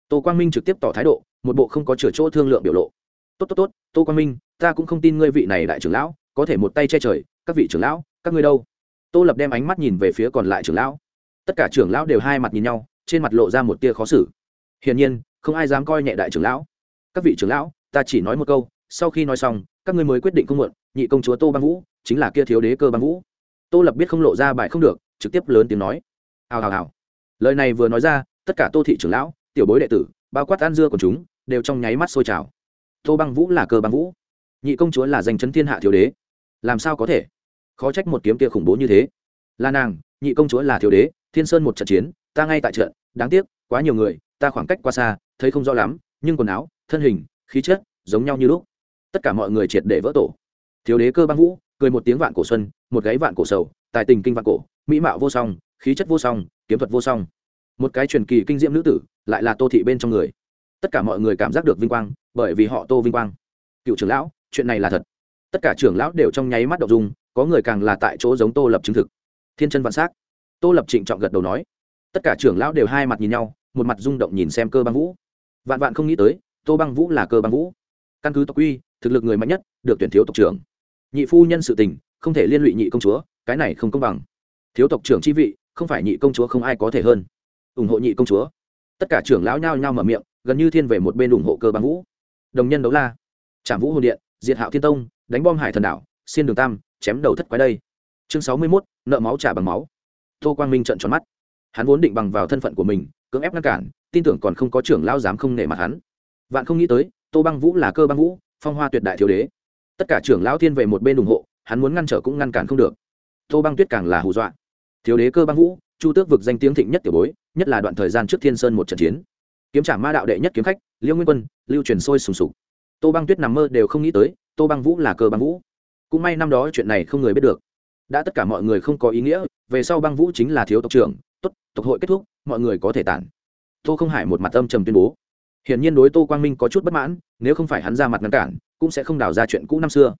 Tô quang minh trực tiếp tỏ thái độ một bộ không có chừa chỗ thương lượng biểu lộ. Tốt tốt tốt, tô quang minh, ta cũng không tin ngươi vị này đại trưởng lão, có thể một tay che trời, các vị trưởng lão, các ngươi đâu? Tô lập đem ánh mắt nhìn về phía còn lại trưởng lão. Tất cả trưởng lão đều hai mặt nhìn nhau, trên mặt lộ ra một tia khó xử. Hiển nhiên, không ai dám coi nhẹ đại trưởng lão. Các vị trưởng lão, ta chỉ nói một câu, sau khi nói xong, các ngươi mới quyết định không muộn, nhị công chúa tô băng vũ, chính là kia thiếu đế cơ băng vũ. Tô lập biết không lộ ra bài không được, trực tiếp lớn tiếng nói. Hào hào hào. Lời này vừa nói ra, tất cả tô thị trưởng lão, tiểu bối đệ tử, bao quát an dưa của chúng đều trong nháy mắt sôi trào. Tô băng vũ là cơ băng vũ. Nhị công chúa là danh chấn thiên hạ thiếu đế. Làm sao có thể? Khó trách một kiếm kia khủng bố như thế. Là nàng, nhị công chúa là thiếu đế, thiên sơn một trận chiến, ta ngay tại trận, đáng tiếc, quá nhiều người, ta khoảng cách qua xa, thấy không rõ lắm, nhưng quần áo, thân hình, khí chất, giống nhau như lúc. Tất cả mọi người triệt để vỡ tổ. Thiếu đế cơ băng vũ, cười một tiếng vạn cổ xuân, một gáy vạn cổ sầu, tài tình kinh vạn cổ, mỹ mạo vô song, khí chất vô song, kiếm thuật vô song. Một cái truyền kỳ kinh diễm nữ tử, lại là tô thị bên trong người tất cả mọi người cảm giác được vinh quang, bởi vì họ tô vinh quang. Cựu trưởng lão, chuyện này là thật. Tất cả trưởng lão đều trong nháy mắt đậu dung, có người càng là tại chỗ giống tô lập chứng thực. Thiên chân vạn s á c tô lập trịnh trọng gật đầu nói. Tất cả trưởng lão đều hai mặt nhìn nhau, một mặt rung động nhìn xem cơ băng vũ. Vạn vạn không nghĩ tới, tô băng vũ là cơ băng vũ. Căn cứ tộc quy, thực lực người mạnh nhất, được tuyển thiếu tộc trưởng. Nhị phu nhân sự tình, không thể liên lụy nhị công chúa, cái này không công bằng. Thiếu tộc trưởng chi vị, không phải nhị công chúa không ai có thể hơn. Ủng hộ nhị công chúa. Tất cả trưởng lão nhao nhao mở miệng gần như thiên về một bên ủng hộ cơ băng vũ. Đồng nhân đấu la. Trảm vũ hồn điện, diệt hạo thiên tông, đánh bom hải thần đảo, xiên đường tam, chém đầu thất quái đây. Chương sáu mươi mốt, nợ máu trả bằng máu. Tô quang minh trợn tròn mắt. Hắn vốn định bằng vào thân phận của mình, cưỡng ép ngăn cản, tin tưởng còn không có trưởng lao dám không nể mặt hắn. Vạn không nghĩ tới, tô băng vũ là cơ băng vũ, phong hoa tuyệt đại thiếu đế. Tất cả trưởng lão thiên về một bên ủng hộ, hắn muốn ngăn trở cũng ngăn cản không được. Tô băng tuyết càng là hù dọa. Thiếu đế cơ băng vũ, chu tước vực danh tiếng thịnh nhất tiểu bối, nhất là đoạn thời gian trước thiên sơn một trận chiến kiếm trả ma đạo đệ nhất kiếm khách, liêu nguyên quân, lưu truyền sôi sùng sục. Tô băng tuyết nằm mơ đều không nghĩ tới, tô băng vũ là cơ băng vũ. Cũng may năm đó chuyện này không người biết được. Đã tất cả mọi người không có ý nghĩa, về sau băng vũ chính là thiếu tộc trưởng, tốt, tộc hội kết thúc, mọi người có thể tản. Tô không hải một mặt âm trầm tuyên bố. Hiển nhiên đối tô quang minh có chút bất mãn, nếu không phải hắn ra mặt ngăn cản, cũng sẽ không đào ra chuyện cũ năm xưa.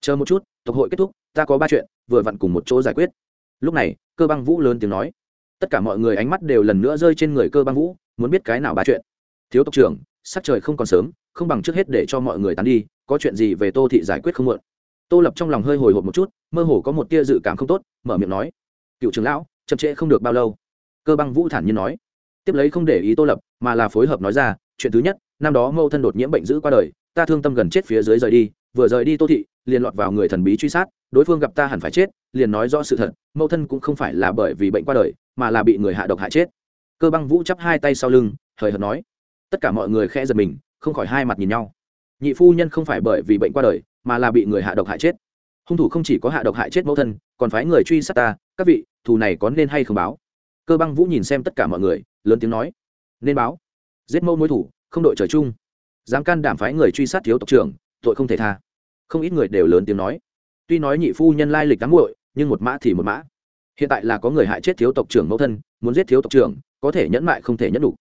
Chờ một chút, tộc hội kết thúc, ta có ba chuyện, vừa vặn cùng một chỗ giải quyết. Lúc này, cơ băng vũ lớn tiếng nói. Tất cả mọi người ánh mắt đều lần nữa rơi trên người cơ băng vũ muốn biết cái nào ba chuyện. Thiếu tộc trưởng, sắc trời không còn sớm, không bằng trước hết để cho mọi người tán đi, có chuyện gì về tô thị giải quyết không muộn. Tô lập trong lòng hơi hồi hộp một chút, mơ hồ có một tia dự cảm không tốt, mở miệng nói, cựu trưởng lão, chậm trễ không được bao lâu. Cơ băng vũ thản nhiên nói, tiếp lấy không để ý tô lập, mà là phối hợp nói ra, chuyện thứ nhất, năm đó mâu thân đột nhiễm bệnh dữ qua đời, ta thương tâm gần chết phía dưới rời đi, vừa rời đi tô thị, liền lọt vào người thần bí truy sát, đối phương gặp ta hẳn phải chết, liền nói rõ sự thật mâu thân cũng không phải là bởi vì bệnh qua đời, mà là bị người hạ độc hại chết cơ băng vũ chắp hai tay sau lưng, hời hợt nói. Tất cả mọi người khẽ giật mình, không khỏi hai mặt nhìn nhau. Nhị phu nhân không phải bởi vì bệnh qua đời, mà là bị người hạ độc hại chết. Hung thủ không chỉ có hạ độc hại chết mẫu thân, còn phái người truy sát ta, các vị, thù này có nên hay không báo? Cơ băng vũ nhìn xem tất cả mọi người, lớn tiếng nói. Nên báo. Giết mẫu mối thủ, không đội trời chung. Dám can đảm phái người truy sát thiếu tộc trưởng, tội không thể tha. Không ít người đều lớn tiếng nói. Tuy nói nhị phu nhân lai lịch đáng muội, nhưng một mã thì một mã. Hiện tại là có người hại chết thiếu tộc trưởng mẫu thân, muốn giết thiếu tộc trưởng có thể nhẫn mại không thể nhẫn đủ.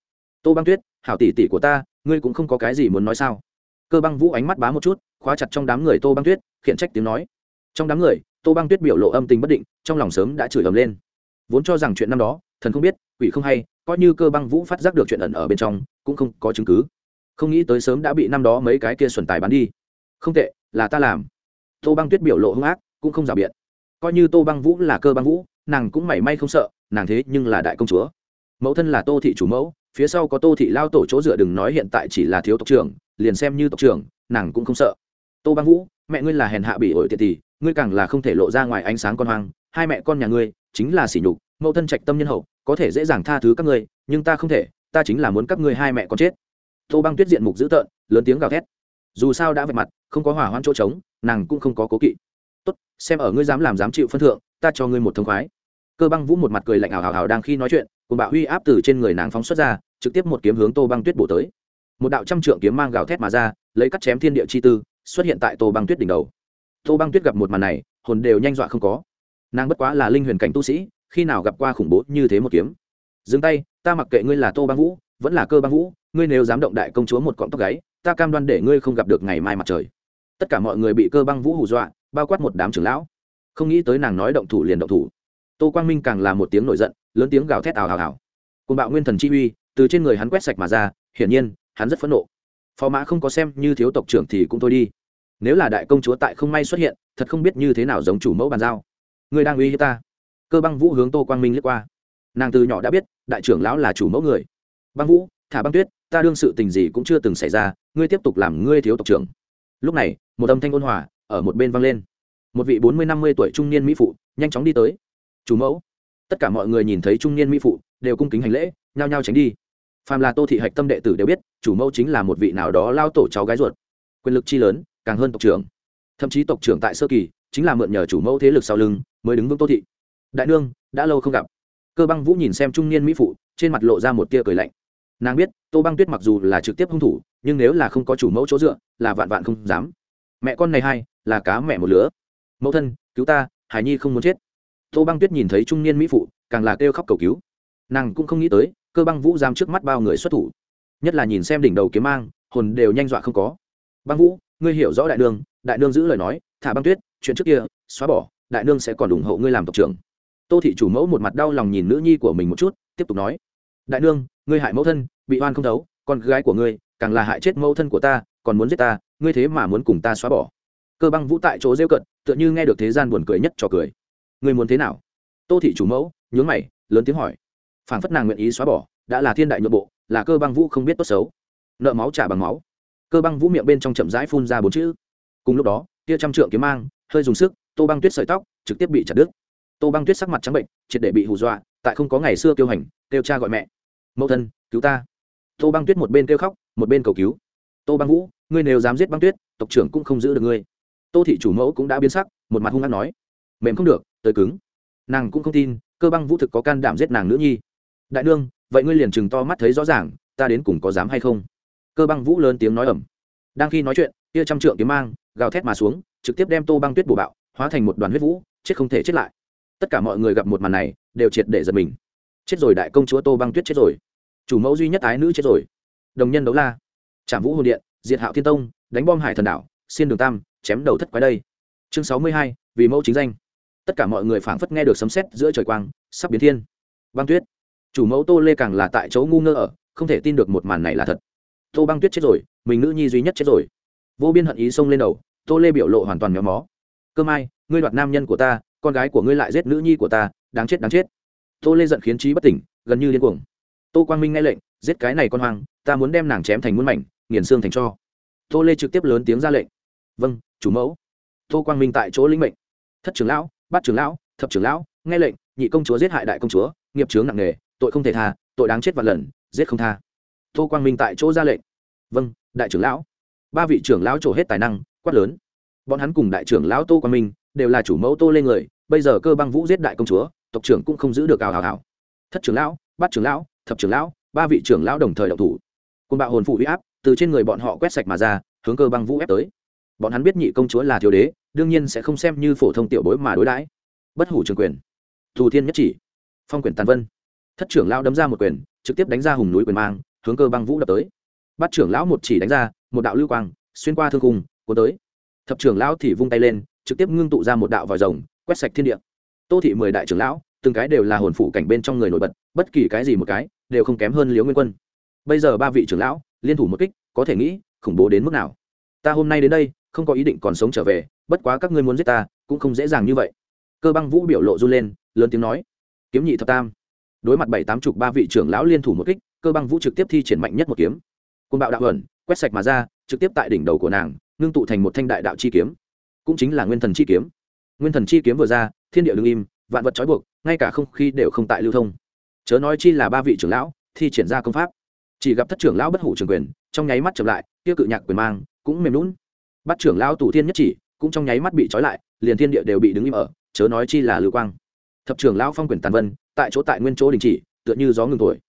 Tô băng tuyết, hảo tỷ tỷ của ta, ngươi cũng không có cái gì muốn nói sao? Cơ băng vũ ánh mắt bá một chút, khóa chặt trong đám người tô băng tuyết, khiển trách tiếng nói. Trong đám người, tô băng tuyết biểu lộ âm tình bất định, trong lòng sớm đã chửi ầm lên. Vốn cho rằng chuyện năm đó, thần không biết, quỷ không hay, coi như cơ băng vũ phát giác được chuyện ẩn ở bên trong, cũng không có chứng cứ. Không nghĩ tới sớm đã bị năm đó mấy cái kia xuẩn tài bán đi. Không tệ, là ta làm. Tô băng tuyết biểu lộ hung ác, cũng không giả biện. Coi như tô băng vũ là cơ băng vũ, nàng cũng mảy may không sợ, nàng thế nhưng là đại công chúa mẫu thân là tô thị chủ mẫu, phía sau có tô thị lao tổ chỗ dựa đừng nói hiện tại chỉ là thiếu tộc trưởng, liền xem như tộc trưởng, nàng cũng không sợ. Tô băng vũ, mẹ ngươi là hèn hạ bị ổi tiệt tỷ, ngươi càng là không thể lộ ra ngoài ánh sáng con hoang, hai mẹ con nhà ngươi, chính là sỉ nhục, mẫu thân trạch tâm nhân hậu, có thể dễ dàng tha thứ các ngươi, nhưng ta không thể, ta chính là muốn các ngươi hai mẹ con chết. Tô băng tuyết diện mục dữ tợn, lớn tiếng gào thét. Dù sao đã vạch mặt, không có hỏa hoãn chỗ trống, nàng cũng không có cố kỵ. Tốt, xem ở ngươi dám làm dám chịu phân thượng, ta cho ngươi một thông khoái cơ băng vũ một mặt cười lạnh ảo hào hào đang khi nói chuyện, cùng bạo huy áp từ trên người nàng phóng xuất ra, trực tiếp một kiếm hướng tô băng tuyết bổ tới. Một đạo trăm trượng kiếm mang gào thét mà ra, lấy cắt chém thiên địa chi tư, xuất hiện tại tô băng tuyết đỉnh đầu. Tô băng tuyết gặp một màn này, hồn đều nhanh dọa không có. Nàng bất quá là linh huyền cảnh tu sĩ, khi nào gặp qua khủng bố như thế một kiếm. Dừng tay, ta mặc kệ ngươi là tô băng vũ, vẫn là cơ băng vũ, ngươi nếu dám động đại công chúa một cọng tóc gáy, ta cam đoan để ngươi không gặp được ngày mai mặt trời. Tất cả mọi người bị cơ băng vũ hù dọa, bao quát một đám trưởng lão. Không nghĩ tới nàng nói động thủ liền động thủ tô quang minh càng là một tiếng nổi giận, lớn tiếng gào thét ào ào ào. Côn bạo nguyên thần chi uy, từ trên người hắn quét sạch mà ra, hiển nhiên, hắn rất phẫn nộ. Phò mã không có xem như thiếu tộc trưởng thì cũng thôi đi. Nếu là đại công chúa tại không may xuất hiện, thật không biết như thế nào giống chủ mẫu bàn giao. Người đang uy hiếp ta. Cơ băng vũ hướng tô quang minh liếc qua. Nàng từ nhỏ đã biết, đại trưởng lão là chủ mẫu người. Băng vũ, thả băng tuyết, ta đương sự tình gì cũng chưa từng xảy ra, ngươi tiếp tục làm ngươi thiếu tộc trưởng. Lúc này, một âm thanh ôn hòa ở một bên vang lên. Một vị bốn mươi năm mươi tuổi trung niên mỹ phụ, nhanh chóng đi tới chủ mẫu tất cả mọi người nhìn thấy trung niên mỹ phụ đều cung kính hành lễ nhao nhao tránh đi. Phàm là tô thị hạch tâm đệ tử đều biết chủ mẫu chính là một vị nào đó lao tổ cháu gái ruột. Quyền lực chi lớn càng hơn tộc trưởng. Thậm chí tộc trưởng tại sơ kỳ chính là mượn nhờ chủ mẫu thế lực sau lưng mới đứng vững tô thị. Đại nương đã lâu không gặp. Cơ băng vũ nhìn xem trung niên mỹ phụ trên mặt lộ ra một tia cười lạnh. Nàng biết tô băng tuyết mặc dù là trực tiếp hung thủ nhưng nếu là không có chủ mẫu chỗ dựa là vạn vạn không dám. Mẹ con này hay, là cá mẹ một lứa. Mẫu thân cứu ta hải nhi không muốn chết tô băng tuyết nhìn thấy trung niên mỹ phụ, càng là kêu khóc cầu cứu. Nàng cũng không nghĩ tới, cơ băng vũ giam trước mắt bao người xuất thủ. Nhất là nhìn xem đỉnh đầu kiếm mang, hồn đều nhanh dọa không có. Băng vũ, ngươi hiểu rõ đại nương đại nương giữ lời nói, thả băng tuyết, chuyện trước kia, xóa bỏ, đại nương sẽ còn ủng hộ ngươi làm tộc trưởng. Tô thị chủ mẫu một mặt đau lòng nhìn nữ nhi của mình một chút, tiếp tục nói, đại nương ngươi hại mẫu thân, bị oan không thấu, con gái của ngươi, càng là hại chết mẫu thân của ta, còn muốn giết ta, ngươi thế mà muốn cùng ta xóa bỏ. Cơ băng vũ tại chỗ rêu cận tựa như nghe được thế gian buồn cười nhất cho cười ngươi muốn thế nào? Tô thị chủ mẫu, nhướng mày, lớn tiếng hỏi. Phản phất nàng nguyện ý xóa bỏ, đã là thiên đại nội bộ, là cơ băng vũ không biết tốt xấu. Nợ máu trả bằng máu. Cơ băng vũ miệng bên trong chậm rãi phun ra bốn chữ. Cùng lúc đó, tia trăm trượng kiếm mang, hơi dùng sức, tô băng tuyết sợi tóc, trực tiếp bị chặt đứt. Tô băng tuyết sắc mặt trắng bệnh, triệt để bị hù dọa, tại không có ngày xưa kêu hành, kêu cha gọi mẹ. Mẫu thân, cứu ta. Tô băng tuyết một bên kêu khóc, một bên cầu cứu. Tô băng vũ, ngươi nếu dám giết băng tuyết, tộc trưởng cũng không giữ được ngươi. Tô thị chủ mẫu cũng đã biến sắc, một mặt hung hăng nói mềm không được, tới cứng. Nàng cũng không tin, cơ băng vũ thực có can đảm giết nàng nữ nhi. Đại nương, vậy ngươi liền chừng to mắt thấy rõ ràng, ta đến cùng có dám hay không? Cơ băng vũ lớn tiếng nói ẩm đang khi nói chuyện tia trăm trượng kiếm mang, gào thét mà xuống, trực tiếp đem tô băng tuyết bổ bạo, hóa thành một đoàn huyết vũ, chết không thể chết lại. Tất cả mọi người gặp một màn này, đều triệt để giật mình. Chết rồi đại công chúa tô băng tuyết chết rồi. Chủ mẫu duy nhất ái nữ chết rồi. Đồng nhân đấu la. Trảm vũ hồn điện, diệt hạo thiên tông, đánh bom hải thần đảo, xiên đường tam, chém đầu thất quái đây. Chương sáu mươi hai, vì mẫu chính danh tất cả mọi người phảng phất nghe được sấm sét giữa trời quang, sắp biến thiên. Băng tuyết. Chủ mẫu tô lê càng là tại chỗ ngu ngơ ở, không thể tin được một màn này là thật. Tô băng tuyết chết rồi, mình nữ nhi duy nhất chết rồi. Vô biên hận ý xông lên đầu, tô lê biểu lộ hoàn toàn méo mó. Cơ mai, ngươi đoạt nam nhân của ta, con gái của ngươi lại giết nữ nhi của ta, đáng chết đáng chết. Tô lê giận khiến trí bất tỉnh, gần như điên cuồng. Tô quang minh nghe lệnh, giết cái này con hoang, ta muốn đem nàng chém thành muôn mảnh, nghiền xương thành cho. Tô lê trực tiếp lớn tiếng ra lệnh. Vâng chủ mẫu. Tô quang minh tại chỗ lĩnh mệnh. Thất trưởng lão bát trưởng lão, thập trưởng lão, nghe lệnh, nhị công chúa giết hại đại công chúa, nghiệp chướng nặng nề, tội không thể tha, tội đáng chết vạn lần, giết không tha. Tô quang minh tại chỗ ra lệnh. Vâng đại trưởng lão. Ba vị trưởng lão trổ hết tài năng, quát lớn. Bọn hắn cùng đại trưởng lão tô quang minh đều là chủ mẫu tô lên người, bây giờ cơ băng vũ giết đại công chúa, tộc trưởng cũng không giữ được ào ào ào. Thất trưởng lão, bát trưởng lão, thập trưởng lão, ba vị trưởng lão đồng thời đậu thủ. Côn bạo hồn phụ huy áp từ trên người bọn họ quét sạch mà ra, hướng cơ băng vũ ép tới. Bọn hắn biết nhị công chúa là thiếu đế đương nhiên sẽ không xem như phổ thông tiểu bối mà đối đãi. Bất hủ trường quyền. Thù thiên nhất chỉ. Phong quyền tàn vân. Thất trưởng lão đấm ra một quyền, trực tiếp đánh ra hùng núi quyền mang, hướng cơ băng vũ đập tới. Bắt trưởng lão một chỉ đánh ra, một đạo lưu quang, xuyên qua thương cùng cuốn tới. Thập trưởng lão thì vung tay lên, trực tiếp ngưng tụ ra một đạo vòi rồng, quét sạch thiên địa. Tô thị mười đại trưởng lão, từng cái đều là hồn phụ cảnh bên trong người nổi bật, bất kỳ cái gì một cái, đều không kém hơn liễu nguyên quân. Bây giờ ba vị trưởng lão, liên thủ một kích, có thể nghĩ, khủng bố đến mức nào? Ta hôm nay đến đây không có ý định còn sống trở về, bất quá các ngươi muốn giết ta, cũng không dễ dàng như vậy. Cơ băng vũ biểu lộ run lên, lớn tiếng nói, kiếm nhị thập tam. Đối mặt bảy tám chục ba vị trưởng lão liên thủ một kích, cơ băng vũ trực tiếp thi triển mạnh nhất một kiếm. Côn bạo đạo ẩn, quét sạch mà ra, trực tiếp tại đỉnh đầu của nàng, ngưng tụ thành một thanh đại đạo chi kiếm. Cũng chính là nguyên thần chi kiếm. Nguyên thần chi kiếm vừa ra, thiên địa đ ứ n g im, vạn vật trói buộc, ngay cả không khí đều không tại lưu thông. Chớ nói chi là ba vị trưởng lão, thi triển ra công pháp. Chỉ gặp thất trưởng lão bất hủ trường quyền, trong nháy mắt chậm lại tiêu cự nhạc quyền mang, cũng mềm lún bắt trưởng lão tù thiên nhất chỉ, cũng trong nháy mắt bị trói lại, liền thiên địa đều bị đứng im ở, chớ nói chi là lưu quang. Thập trưởng lão phong quyền tàn vân, tại chỗ tại nguyên chỗ đình chỉ, tựa như gió ngừng tuổi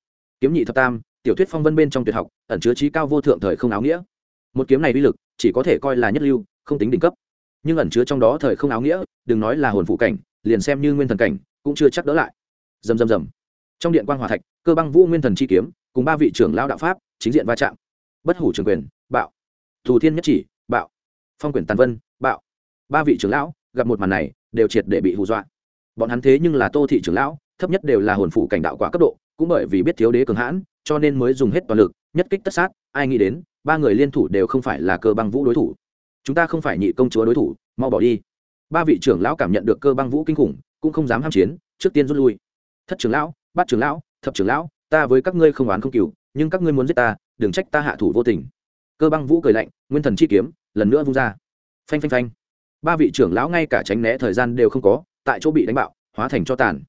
kiếm nhị thập tam, tiểu thuyết phong vân bên trong tuyệt học, ẩn chứa trí cao vô thượng thời không áo nghĩa. Một kiếm này uy lực, chỉ có thể coi là nhất lưu, không tính đỉnh cấp. Nhưng ẩn chứa trong đó thời không áo nghĩa, đừng nói là hồn phụ cảnh, liền xem như nguyên thần cảnh, cũng chưa chắc đỡ lại. Dầm dầm dầm trong điện quan hòa thạch, cơ băng vũ nguyên thần chi kiếm, cùng ba vị trưởng lao đạo pháp, chính diện va chạm. Bất hủ trường quyền, bạo. Thù thiên nhất chỉ, bạo phong quyền tàn vân, bạo. Ba vị trưởng lão gặp một màn này đều triệt để bị hù dọa. Bọn hắn thế nhưng là tô thị trưởng lão, thấp nhất đều là hồn phụ cảnh đạo quả cấp độ, cũng bởi vì biết thiếu đế cường hãn, cho nên mới dùng hết toàn lực, nhất kích tất sát, ai nghĩ đến, ba người liên thủ đều không phải là cơ băng vũ đối thủ. Chúng ta không phải nhị công chúa đối thủ, mau bỏ đi. Ba vị trưởng lão cảm nhận được cơ băng vũ kinh khủng, cũng không dám ham chiến, trước tiên rút lui. Thất trưởng lão, bát trưởng lão, thập trưởng lão, ta với các ngươi không oán không cừu, nhưng các ngươi muốn giết ta, đừng trách ta hạ thủ vô tình. Cơ băng vũ cười lạnh, nguyên thần chi kiếm lần nữa vung ra. Phanh phanh phanh. Ba vị trưởng lão ngay cả tránh né thời gian đều không có, tại chỗ bị đánh bạo, hóa thành cho tàn.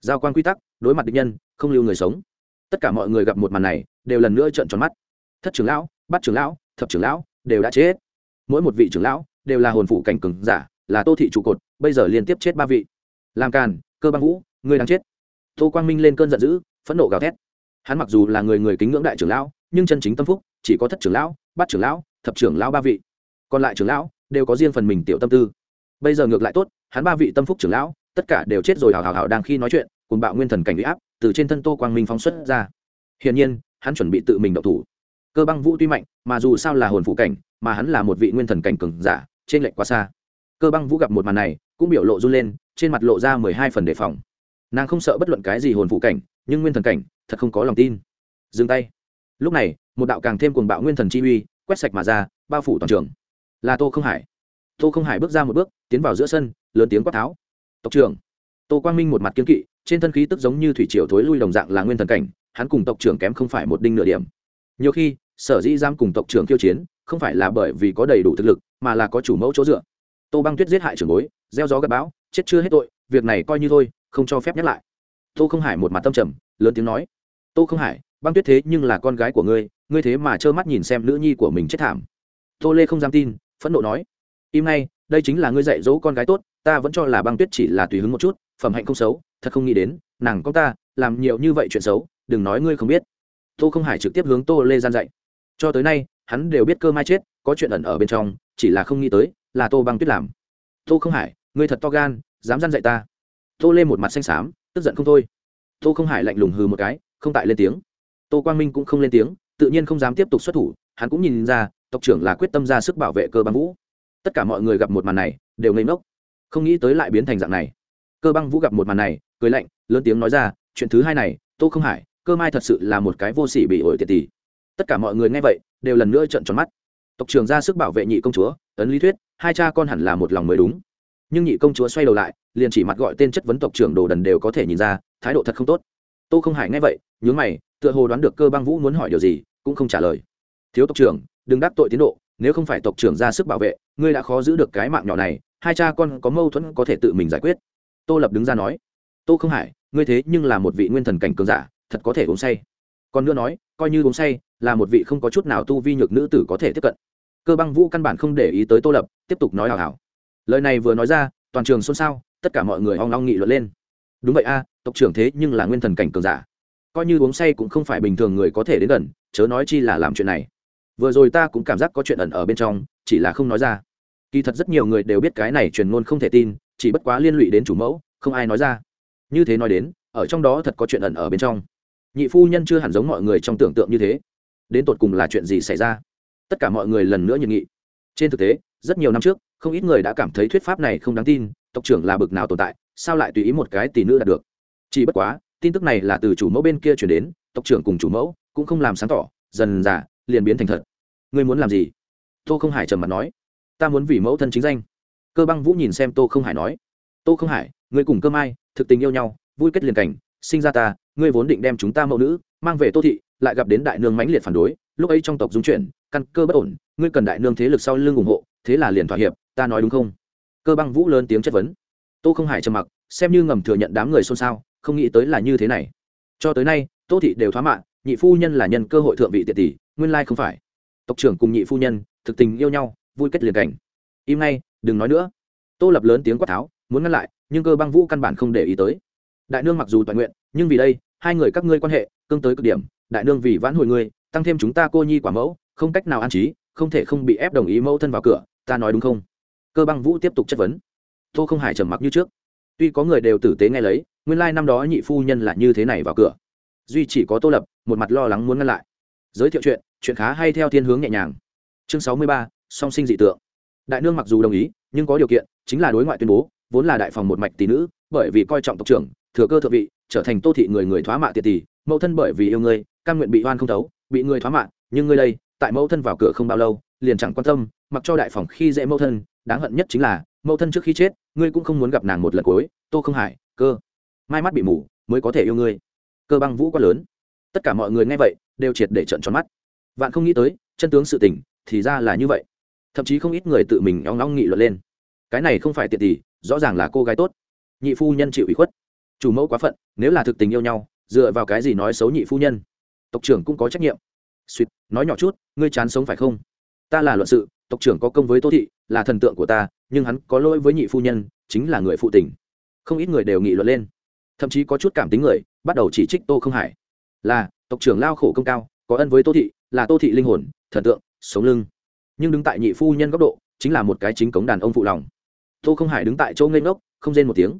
Giao quan quy tắc, đối mặt địch nhân, không lưu người sống. Tất cả mọi người gặp một màn này, đều lần nữa trợn tròn mắt. Thất trưởng lão, bát trưởng lão, thập trưởng lão, đều đã chết. Mỗi một vị trưởng lão, đều là hồn phụ cảnh cừng giả, là tô thị trụ cột, bây giờ liên tiếp chết ba vị. Làm càn, cơ băng vũ người đang chết. Tô quang minh lên cơn giận dữ, phẫn nộ gào thét. Hắn mặc dù là người người kính ngưỡng đại trưởng lão, nhưng chân chính tâm phúc, chỉ có thất trưởng lão, bát trưởng lão, thập trưởng lão ba vị còn lại trưởng lão đều có riêng phần mình tiểu tâm tư. Bây giờ ngược lại tốt, hắn ba vị tâm phúc trưởng lão, tất cả đều chết rồi hào hào hào đang khi nói chuyện, cùng bạo nguyên thần cảnh bị áp từ trên thân tô quang minh phóng xuất ra. Hiển nhiên, hắn chuẩn bị tự mình động thủ. Cơ băng vũ tuy mạnh, mà dù sao là hồn phụ cảnh, mà hắn là một vị nguyên thần cảnh cường giả, trên lệnh quá xa. Cơ băng vũ gặp một màn này, cũng biểu lộ run lên, trên mặt lộ ra mười hai phần đề phòng. Nàng không sợ bất luận cái gì hồn phụ cảnh, nhưng nguyên thần cảnh, thật không có lòng tin. Dừng tay. Lúc này, một đạo càng thêm cuồng bạo nguyên thần chi uy quét sạch mà ra, bao phủ toàn trường là tô không hải. Tô không hải bước ra một bước, tiến vào giữa sân, lớn tiếng quát tháo. Tộc trưởng. Tô quang minh một mặt kiên kỵ, trên thân khí tức giống như thủy triều thối lui đồng dạng là nguyên thần cảnh, hắn cùng tộc trưởng kém không phải một đinh nửa điểm. Nhiều khi, sở dĩ giam cùng tộc trưởng kiêu chiến, không phải là bởi vì có đầy đủ thực lực, mà là có chủ mẫu chỗ dựa. Tô băng tuyết giết hại trưởng bối, gieo gió gặp bão, chết chưa hết tội, việc này coi như thôi, không cho phép nhắc lại. Tô không hải một mặt tâm trầm, lớn tiếng nói. Tô không hải, băng tuyết thế nhưng là con gái của ngươi ngươi thế mà trơ mắt nhìn xem nữ nhi của mình chết thảm. Tô lê không dám tin phẫn nộ nói, im ngay, đây chính là ngươi dạy dỗ con gái tốt, ta vẫn cho là băng tuyết chỉ là tùy hứng một chút, phẩm hạnh không xấu, thật không nghĩ đến, nàng con ta làm nhiều như vậy chuyện xấu, đừng nói ngươi không biết. Tô không hải trực tiếp hướng tô lê gian dạy. Cho tới nay, hắn đều biết cơ mai chết, có chuyện ẩn ở bên trong, chỉ là không nghĩ tới, là tô băng tuyết làm. Tô không hải, ngươi thật to gan, dám gian dạy ta. Tô lê một mặt xanh xám, tức giận không thôi. Tô không hải lạnh lùng hừ một cái, không tại lên tiếng. Tô quang minh cũng không lên tiếng, tự nhiên không dám tiếp tục xuất thủ, hắn cũng nhìn ra tộc trưởng là quyết tâm ra sức bảo vệ cơ băng vũ. Tất cả mọi người gặp một màn này, đều ngây ngốc. Không nghĩ tới lại biến thành dạng này. Cơ băng vũ gặp một màn này, cười lạnh, lớn tiếng nói ra, chuyện thứ hai này, tô không hải, cơ mai thật sự là một cái vô sỉ bị ổi tiệt tỷ tất cả mọi người nghe vậy, đều lần nữa trợn tròn mắt. Tộc trưởng ra sức bảo vệ nhị công chúa ấn lý thuyết, hai cha con hẳn là một lòng mới đúng. Nhưng nhị công chúa xoay đầu lại, liền chỉ mặt gọi tên chất vấn tộc trưởng đồ đần đều có thể nhìn ra, thái độ thật không tốt. Tô không hải nghe vậy, nhướng mày, tựa hồ đoán được cơ băng vũ muốn hỏi điều gì, cũng không trả lời. Thiếu tộc trưởng đừng đắc tội tiến độ, nếu không phải tộc trưởng ra sức bảo vệ, ngươi đã khó giữ được cái mạng nhỏ này, hai cha con có mâu thuẫn có thể tự mình giải quyết. Tô lập đứng ra nói. Tô không hải ngươi thế nhưng là một vị nguyên thần cảnh cường giả, thật có thể uống say. Còn nữa nói, coi như uống say, là một vị không có chút nào tu vi nhược nữ tử có thể tiếp cận. Cơ băng vũ căn bản không để ý tới tô lập, tiếp tục nói hào hào. Lời này vừa nói ra, toàn trường xôn xao, tất cả mọi người hoang long nghị luận lên. Đúng vậy a, tộc trưởng thế nhưng là nguyên thần cảnh cường giả. Coi như uống say cũng không phải bình thường người có thể đến gần, chớ nói chi là làm chuyện này vừa rồi ta cũng cảm giác có chuyện ẩn ở bên trong, chỉ là không nói ra. Kỳ thật rất nhiều người đều biết cái này truyền ngôn không thể tin, chỉ bất quá liên lụy đến chủ mẫu, không ai nói ra. Như thế nói đến, ở trong đó thật có chuyện ẩn ở bên trong. Nhị phu nhân chưa hẳn giống mọi người trong tưởng tượng như thế. Đến tột cùng là chuyện gì xảy ra? Tất cả mọi người lần nữa nhận nghị. Trên thực tế, rất nhiều năm trước, không ít người đã cảm thấy thuyết pháp này không đáng tin, tộc trưởng là bực nào tồn tại, sao lại tùy ý một cái tỷ nữ đạt được? Chỉ bất quá, tin tức này là từ chủ mẫu bên kia chuyển đến, tộc trưởng cùng chủ mẫu cũng không làm sáng tỏ, dần dà liền biến thành thật. Ngươi muốn làm gì? Tô không hải trầm mặt nói. Ta muốn vì mẫu thân chính danh. Cơ băng vũ nhìn xem tô không hải nói. Tô không hải, ngươi cùng cơ mai, thực tình yêu nhau, vui kết liền cảnh, sinh ra ta, ngươi vốn định đem chúng ta mẫu nữ, mang về tô thị, lại gặp đến đại nương mãnh liệt phản đối, lúc ấy trong tộc dung chuyển, căn cơ bất ổn, ngươi cần đại nương thế lực sau lưng ủng hộ, thế là liền thỏa hiệp, ta nói đúng không? Cơ băng vũ lớn tiếng chất vấn. Tô không hải trầm mặc, xem như ngầm thừa nhận đám người xôn xao, không nghĩ tới là như thế này. Cho tới nay, tô thị đều thoá mạng nhị phu nhân là nhân cơ hội thượng vị tiện tỷ nguyên lai không phải. Tộc trưởng cùng nhị phu nhân, thực tình yêu nhau, vui kết liền cảnh. Im ngay, đừng nói nữa. Tô lập lớn tiếng quát tháo, muốn ngăn lại, nhưng cơ băng vũ căn bản không để ý tới. Đại nương mặc dù toàn nguyện, nhưng vì đây, hai người các ngươi quan hệ, cương tới cực điểm, đại nương vì vãn hồi ngươi, tăng thêm chúng ta cô nhi quả mẫu, không cách nào an trí, không thể không bị ép đồng ý mẫu thân vào cửa, ta nói đúng không? Cơ băng vũ tiếp tục chất vấn. Tô không hải trầm mặc như trước. Tuy có người đều tử tế nghe lấy, nguyên lai năm đó nhị phu nhân là như thế này vào cửa. Duy chỉ có tô lập, một mặt lo lắng muốn ngăn lại giới thiệu chuyện chuyện khá hay theo thiên hướng nhẹ nhàng. Chương sáu mươi ba, song sinh dị tượng. Đại nương mặc dù đồng ý, nhưng có điều kiện, chính là đối ngoại tuyên bố, vốn là đại phòng một mạch tỷ nữ, bởi vì coi trọng tộc trưởng, thừa cơ thượng vị, trở thành tô thị người người thoá mạ tiệt tỷ, mẫu thân bởi vì yêu ngươi căn nguyện bị oan không thấu, bị người thoá mạ, nhưng ngươi đây, tại mẫu thân vào cửa không bao lâu, liền chẳng quan tâm, mặc cho đại phòng khi dễ mẫu thân, đáng hận nhất chính là, mẫu thân trước khi chết, ngươi cũng không muốn gặp nàng một lần cuối, tô không hải cơ. Mai mắt bị mù, mới có thể yêu ngươi. Cơ băng vũ quá lớn. Tất cả mọi người nghe vậy đều triệt để trận tròn mắt. Vạn không nghĩ tới, chân tướng sự tình thì ra là như vậy. Thậm chí không ít người tự mình ong ong nghị luận lên. Cái này không phải tiện tỷ, rõ ràng là cô gái tốt. Nhị phu nhân chịu ủy khuất. Chủ mẫu quá phận, nếu là thực tình yêu nhau, dựa vào cái gì nói xấu nhị phu nhân? Tộc trưởng cũng có trách nhiệm. Suýt, nói nhỏ chút, ngươi chán sống phải không? Ta là luận sự, tộc trưởng có công với tô thị, là thần tượng của ta, nhưng hắn có lỗi với nhị phu nhân, chính là người phụ tình. Không ít người đều nghị luận lên. Thậm chí có chút cảm tính người, bắt đầu chỉ trích tô không hải. Là tộc trưởng lao khổ công cao, có ân với tô thị, là tô thị linh hồn, thần tượng, sống lưng. Nhưng đứng tại nhị phu nhân góc độ, chính là một cái chính cống đàn ông phụ lòng. Tô không hải đứng tại chỗ ngây ngốc, không rên một tiếng.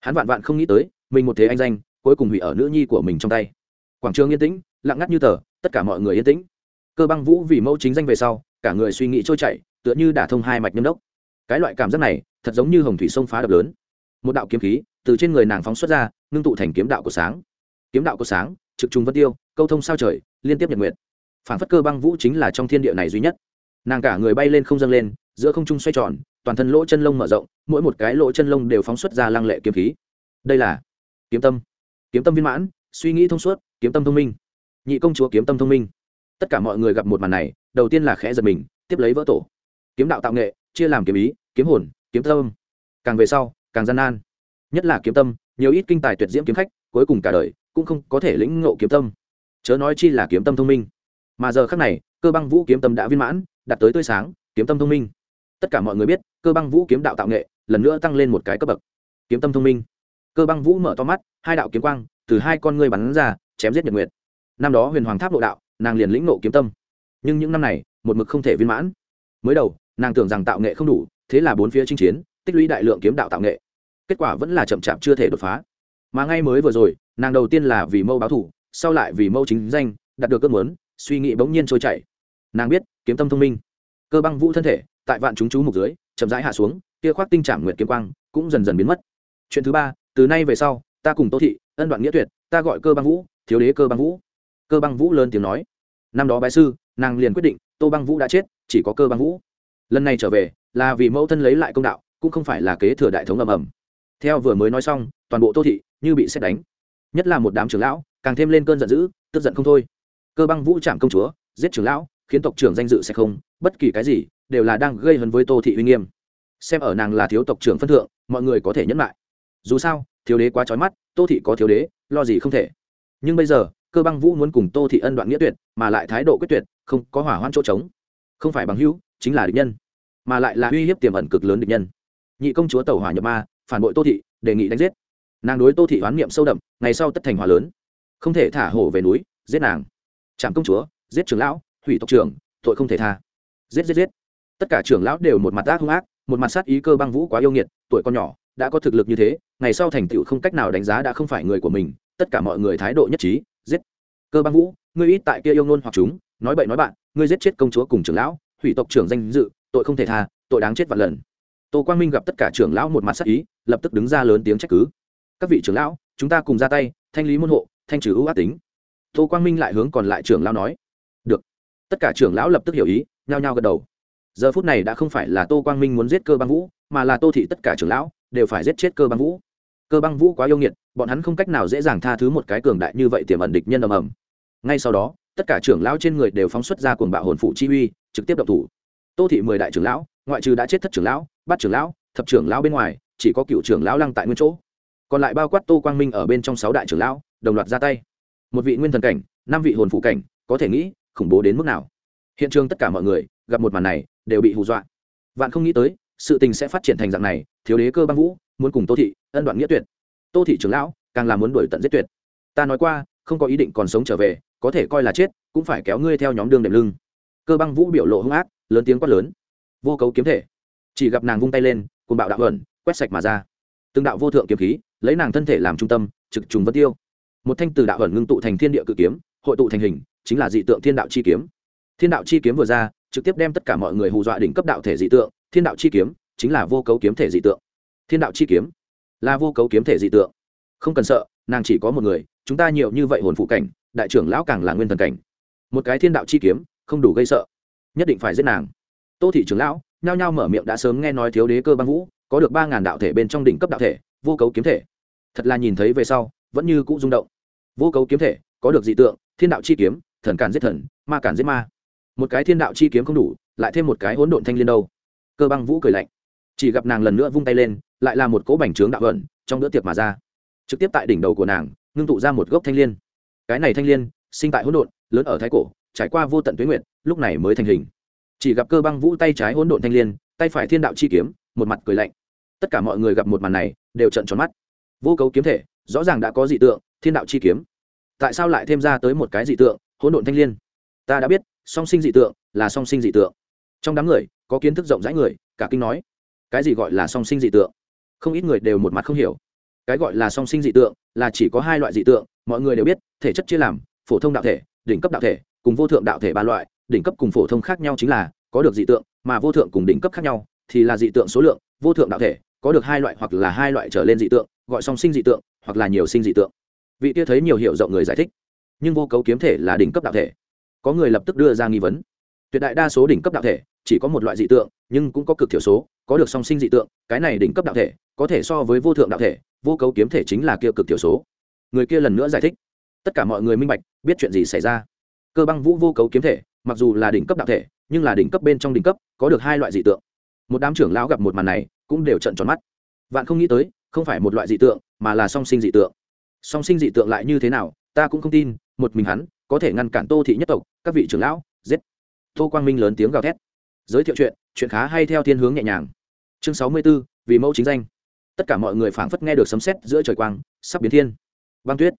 Hắn vạn vạn không nghĩ tới, mình một thế anh danh, cuối cùng hủy ở nữ nhi của mình trong tay. Quảng trường yên tĩnh, lặng ngắt như tờ, tất cả mọi người yên tĩnh. Cơ băng vũ vì mẫu chính danh về sau, cả người suy nghĩ trôi chảy, tựa như đả thông hai mạch nhâm đốc. Cái loại cảm giác này, thật giống như hồng thủy sông phá đập lớn. Một đạo kiếm khí, từ trên người nàng phóng xuất ra, ngưng tụ thành kiếm đạo của sáng. Kiếm đạo của sáng, trực trung vân tiêu câu thông sao trời, liên tiếp nhật nguyện phản phất cơ băng vũ chính là trong thiên địa này duy nhất. Nàng cả người bay lên không dâng lên, giữa không trung xoay tròn, toàn thân lỗ chân lông mở rộng, mỗi một cái lỗ chân lông đều phóng xuất ra lăng lệ kiếm khí. Đây là kiếm tâm. Kiếm tâm viên mãn, suy nghĩ thông suốt, kiếm tâm thông minh. Nhị công chúa kiếm tâm thông minh. Tất cả mọi người gặp một màn này, đầu tiên là khẽ giật mình, tiếp lấy vỡ tổ. Kiếm đạo tạo nghệ, chia làm kiếm ý, kiếm hồn, kiếm tâm. Càng về sau, càng gian nan. Nhất là kiếm tâm, nhiều ít kinh tài tuyệt diễm kiếm khách, cuối cùng cả đời cũng không có thể lĩnh ngộ kiếm tâm chớ nói chi là kiếm tâm thông minh. Mà giờ khác này, cơ băng vũ kiếm tâm đã viên mãn, đạt tới tươi sáng, kiếm tâm thông minh. Tất cả mọi người biết, cơ băng vũ kiếm đạo tạo nghệ lần nữa tăng lên một cái cấp bậc. Kiếm tâm thông minh. Cơ băng vũ mở to mắt, hai đạo kiếm quang từ hai con ngươi bắn ra, chém giết nhật nguyệt. Năm đó huyền hoàng tháp nội đạo, nàng liền lĩnh nộ kiếm tâm. Nhưng những năm này, một mực không thể viên mãn. Mới đầu, nàng tưởng rằng tạo nghệ không đủ, thế là bốn phía chinh chiến, tích lũy đại lượng kiếm đạo tạo nghệ. Kết quả vẫn là chậm chạp chưa thể đột phá. Mà ngay mới vừa rồi, nàng đầu tiên là vì mâu báo thủ sau lại vì mâu chính danh đạt được cơn muốn, suy nghĩ bỗng nhiên trôi chảy. Nàng biết, kiếm tâm thông minh. Cơ băng vũ thân thể, tại vạn chúng chú mục dưới, chậm rãi hạ xuống, kia khoác tinh trảm nguyệt kiếm quang cũng dần dần biến mất. Chuyện thứ ba, từ nay về sau, ta cùng tô thị, ân đoạn nghĩa tuyệt, ta gọi cơ băng vũ, thiếu đế cơ băng vũ. Cơ băng vũ lớn tiếng nói. Năm đó bái sư, nàng liền quyết định, tô băng vũ đã chết, chỉ có cơ băng vũ. Lần này trở về, là vì mẫu thân lấy lại công đạo, cũng không phải là kế thừa đại thống ầm ầm. Theo vừa mới nói xong, toàn bộ tô thị như bị xét đánh. Nhất là một đám trưởng lão càng thêm lên cơn giận dữ, tức giận không thôi. Cơ băng vũ trạm công chúa, giết trưởng lão, khiến tộc trưởng danh dự sẽ không, bất kỳ cái gì, đều là đang gây hấn với tô thị uy nghiêm. Xem ở nàng là thiếu tộc trưởng phân thượng, mọi người có thể nhẫn lại. Dù sao, thiếu đế quá trói mắt, tô thị có thiếu đế, lo gì không thể. Nhưng bây giờ, cơ băng vũ muốn cùng tô thị ân đoạn nghĩa tuyệt, mà lại thái độ quyết tuyệt, không có hỏa hoãn chỗ trống. Không phải bằng hữu, chính là địch nhân, mà lại là uy hiếp tiềm ẩn cực lớn địch nhân. Nhị công chúa tàu hỏa nhập ma, phản bội tô thị, đề nghị đánh giết. Nàng đối tô thị oán niệm sâu đậm, ngày sau tất thành hòa lớn không thể thả hổ về núi, giết nàng. Trạm công chúa, giết trưởng lão, hủy tộc trưởng, tội không thể tha. Giết giết giết. Tất cả trưởng lão đều một mặt ác hung ác, một mặt sát ý cơ băng vũ quá yêu nghiệt, tuổi con nhỏ, đã có thực lực như thế, ngày sau thành tựu không cách nào đánh giá đã không phải người của mình, tất cả mọi người thái độ nhất trí, giết. Cơ băng vũ, ngươi ít tại kia yêu ngôn hoặc chúng, nói bậy nói bạn, ngươi giết chết công chúa cùng trưởng lão, hủy tộc trưởng danh dự, tội không thể tha, tội đáng chết vạn lần. Tô quang minh gặp tất cả trưởng lão một mặt sát ý, lập tức đứng ra lớn tiếng trách cứ. Các vị trưởng lão, chúng ta cùng ra tay, thanh lý môn hộ thanh trừ ưu ác tính. Tô quang minh lại hướng còn lại trưởng lão nói, được. Tất cả trưởng lão lập tức hiểu ý, nhao nhao gật đầu. Giờ phút này đã không phải là tô quang minh muốn giết cơ băng vũ, mà là tô thị tất cả trưởng lão đều phải giết chết cơ băng vũ. Cơ băng vũ quá yêu nghiệt, bọn hắn không cách nào dễ dàng tha thứ một cái cường đại như vậy tiềm ẩn địch nhân ầm ầm. Ngay sau đó, tất cả trưởng lão trên người đều phóng xuất ra cuồng bạo hồn phụ chi uy, trực tiếp động thủ. Tô thị mười đại trưởng lão, ngoại trừ đã chết thất trưởng lão, bát trưởng lão, thập trưởng lão bên ngoài, chỉ có cựu trưởng lão lăng tại nguyên chỗ. Còn lại bao quát tô quang minh ở bên trong sáu đại trưởng lão đồng loạt ra tay. Một vị nguyên thần cảnh, năm vị hồn phụ cảnh, có thể nghĩ, khủng bố đến mức nào. Hiện trường tất cả mọi người, gặp một màn này, đều bị hù dọa. Vạn không nghĩ tới, sự tình sẽ phát triển thành dạng này, thiếu đế cơ băng vũ, muốn cùng tô thị ân đoạn nghĩa tuyệt. Tô thị trưởng lão, càng là muốn đuổi tận giết tuyệt. Ta nói qua, không có ý định còn sống trở về, có thể coi là chết, cũng phải kéo ngươi theo nhóm đường đệm lưng. Cơ băng vũ biểu lộ hung ác, lớn tiếng quát lớn. Vô cấu kiếm thể. Chỉ gặp nàng vung tay lên cùng bạo đạo ẩn, quét sạch mà ra. Từng đạo vô thượng kiếm khí, lấy nàng thân thể làm trung tâm, trực trùng vân tiêu một thanh từ đạo ẩn ngưng tụ thành thiên địa cự kiếm, hội tụ thành hình, chính là dị tượng thiên đạo chi kiếm. Thiên đạo chi kiếm vừa ra, trực tiếp đem tất cả mọi người hù dọa đỉnh cấp đạo thể dị tượng, thiên đạo chi kiếm chính là vô cấu kiếm thể dị tượng. Thiên đạo chi kiếm là vô cấu kiếm thể dị tượng. Không cần sợ, nàng chỉ có một người, chúng ta nhiều như vậy hồn phụ cảnh, đại trưởng lão càng là nguyên thần cảnh. Một cái thiên đạo chi kiếm, không đủ gây sợ, nhất định phải giết nàng. Tô thị trưởng lão, nhao nhao mở miệng đã sớm nghe nói thiếu đế cơ băng vũ, có được ba ngàn đạo thể bên trong đỉnh cấp đạo thể, vô cấu kiếm thể. Thật là nhìn thấy về sau vẫn như cũ rung động. Vô cấu kiếm thể, có được dị tượng, thiên đạo chi kiếm, thần càn giết thần, ma càn giết ma. Một cái thiên đạo chi kiếm không đủ, lại thêm một cái hỗn độn thanh liên đâu. Cơ băng vũ cười lạnh. Chỉ gặp nàng lần nữa vung tay lên, lại là một cỗ bành trướng đạo vận trong bữa tiệc mà ra. Trực tiếp tại đỉnh đầu của nàng, ngưng tụ ra một gốc thanh liên. Cái này thanh liên, sinh tại hỗn độn, lớn ở thái cổ, trải qua vô tận tuyến nguyện lúc này mới thành hình. Chỉ gặp cơ băng vũ tay trái hỗn độn thanh liên, tay phải thiên đạo chi kiếm, một mặt cười lạnh. Tất cả mọi người gặp một màn này, đều trận tròn mắt. Vô cấu kiếm thể rõ ràng đã có dị tượng, thiên đạo chi kiếm. Tại sao lại thêm ra tới một cái dị tượng, hỗn độn thanh liên? Ta đã biết, song sinh dị tượng là song sinh dị tượng. Trong đám người, có kiến thức rộng rãi người, cả kinh nói, cái gì gọi là song sinh dị tượng? Không ít người đều một mặt không hiểu. Cái gọi là song sinh dị tượng là chỉ có hai loại dị tượng, mọi người đều biết, thể chất chia làm, phổ thông đạo thể, đỉnh cấp đạo thể, cùng vô thượng đạo thể ba loại, đỉnh cấp cùng phổ thông khác nhau chính là, có được dị tượng, mà vô thượng cùng đỉnh cấp khác nhau, thì là dị tượng số lượng, vô thượng đạo thể, có được hai loại hoặc là hai loại trở lên dị tượng, gọi song sinh dị tượng hoặc là nhiều sinh dị tượng. Vị kia thấy nhiều hiệu rộng người giải thích, nhưng vô cấu kiếm thể là đỉnh cấp đạo thể. Có người lập tức đưa ra nghi vấn. Tuyệt đại đa số đỉnh cấp đạo thể chỉ có một loại dị tượng, nhưng cũng có cực thiểu số, có được song sinh dị tượng, cái này đỉnh cấp đạo thể có thể so với vô thượng đạo thể, vô cấu kiếm thể chính là kia cực thiểu số. Người kia lần nữa giải thích. Tất cả mọi người minh bạch, biết chuyện gì xảy ra. Cơ băng vũ vô cấu kiếm thể, mặc dù là đỉnh cấp đạo thể, nhưng là đỉnh cấp bên trong đỉnh cấp, có được hai loại dị tượng. Một đám trưởng lão gặp một màn này, cũng đều trận tròn mắt. Vạn không nghĩ tới, không phải một loại dị tượng mà là song sinh dị tượng. Song sinh dị tượng lại như thế nào ta cũng không tin một mình hắn có thể ngăn cản tô thị nhất tộc các vị trưởng lão giết. Tô quang minh lớn tiếng gào thét. Giới thiệu chuyện chuyện khá hay theo thiên hướng nhẹ nhàng. Chương sáu mươi 64, vì mẫu chính danh. Tất cả mọi người phảng phất nghe được sấm sét giữa trời quang sắp biến thiên. Băng tuyết.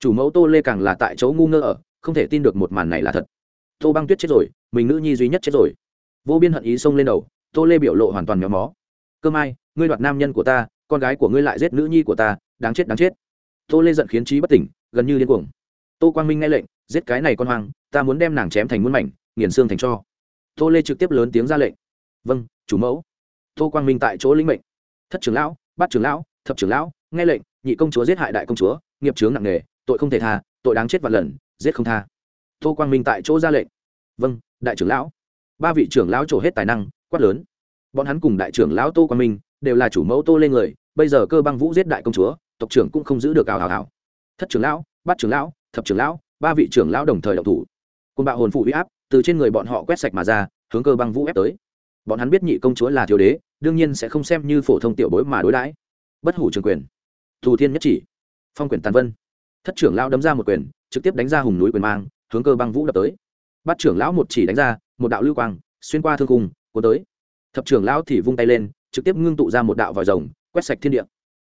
Chủ mẫu tô lê càng là tại chỗ ngu ngơ ở không thể tin được một màn này là thật. Tô băng tuyết chết rồi mình nữ nhi duy nhất chết rồi. Vô biên hận ý xông lên đầu tô lê biểu lộ hoàn toàn méo mó. Cơ mai ngươi đoạt nam nhân của ta con gái của ngươi lại giết nữ nhi của ta đáng chết đáng chết. Tô lê giận khiến trí bất tỉnh, gần như điên cuồng. Tô quang minh nghe lệnh, giết cái này con hoang, ta muốn đem nàng chém thành muôn mảnh, nghiền xương thành cho. Tô lê trực tiếp lớn tiếng ra lệnh. Vâng chủ mẫu. Tô quang minh tại chỗ lĩnh mệnh. Thất trưởng lão, bát trưởng lão, thập trưởng lão, nghe lệnh, nhị công chúa giết hại đại công chúa, nghiệp chướng nặng nề, tội không thể tha, tội đáng chết vạn lần, giết không tha. Tô quang minh tại chỗ ra lệnh. Vâng đại trưởng lão. Ba vị trưởng lão trổ hết tài năng, quát lớn. Bọn hắn cùng đại trưởng lão tô quang minh đều là chủ mẫu tô lên người, bây giờ cơ băng vũ giết đại công chúa tộc trưởng cũng không giữ được ảo hảo hảo thất trưởng lão, bát trưởng lão, thập trưởng lão, ba vị trưởng lão đồng thời động thủ. Côn bạo hồn phụ huy áp từ trên người bọn họ quét sạch mà ra, hướng cơ băng vũ ép tới. Bọn hắn biết nhị công chúa là thiếu đế, đương nhiên sẽ không xem như phổ thông tiểu bối mà đối đãi. Bất hủ trường quyền. Thù thiên nhất chỉ. Phong quyền tàn vân. Thất trưởng lão đấm ra một quyền, trực tiếp đánh ra hùng núi quyền mang, hướng cơ băng vũ đập tới. Bát trưởng lão một chỉ đánh ra, một đạo lưu quang, xuyên qua thương cung, cuốn tới. Thập trưởng lão thì vung tay lên, trực tiếp ngưng tụ ra một đạo vòi rồng, quét sạch thiên địa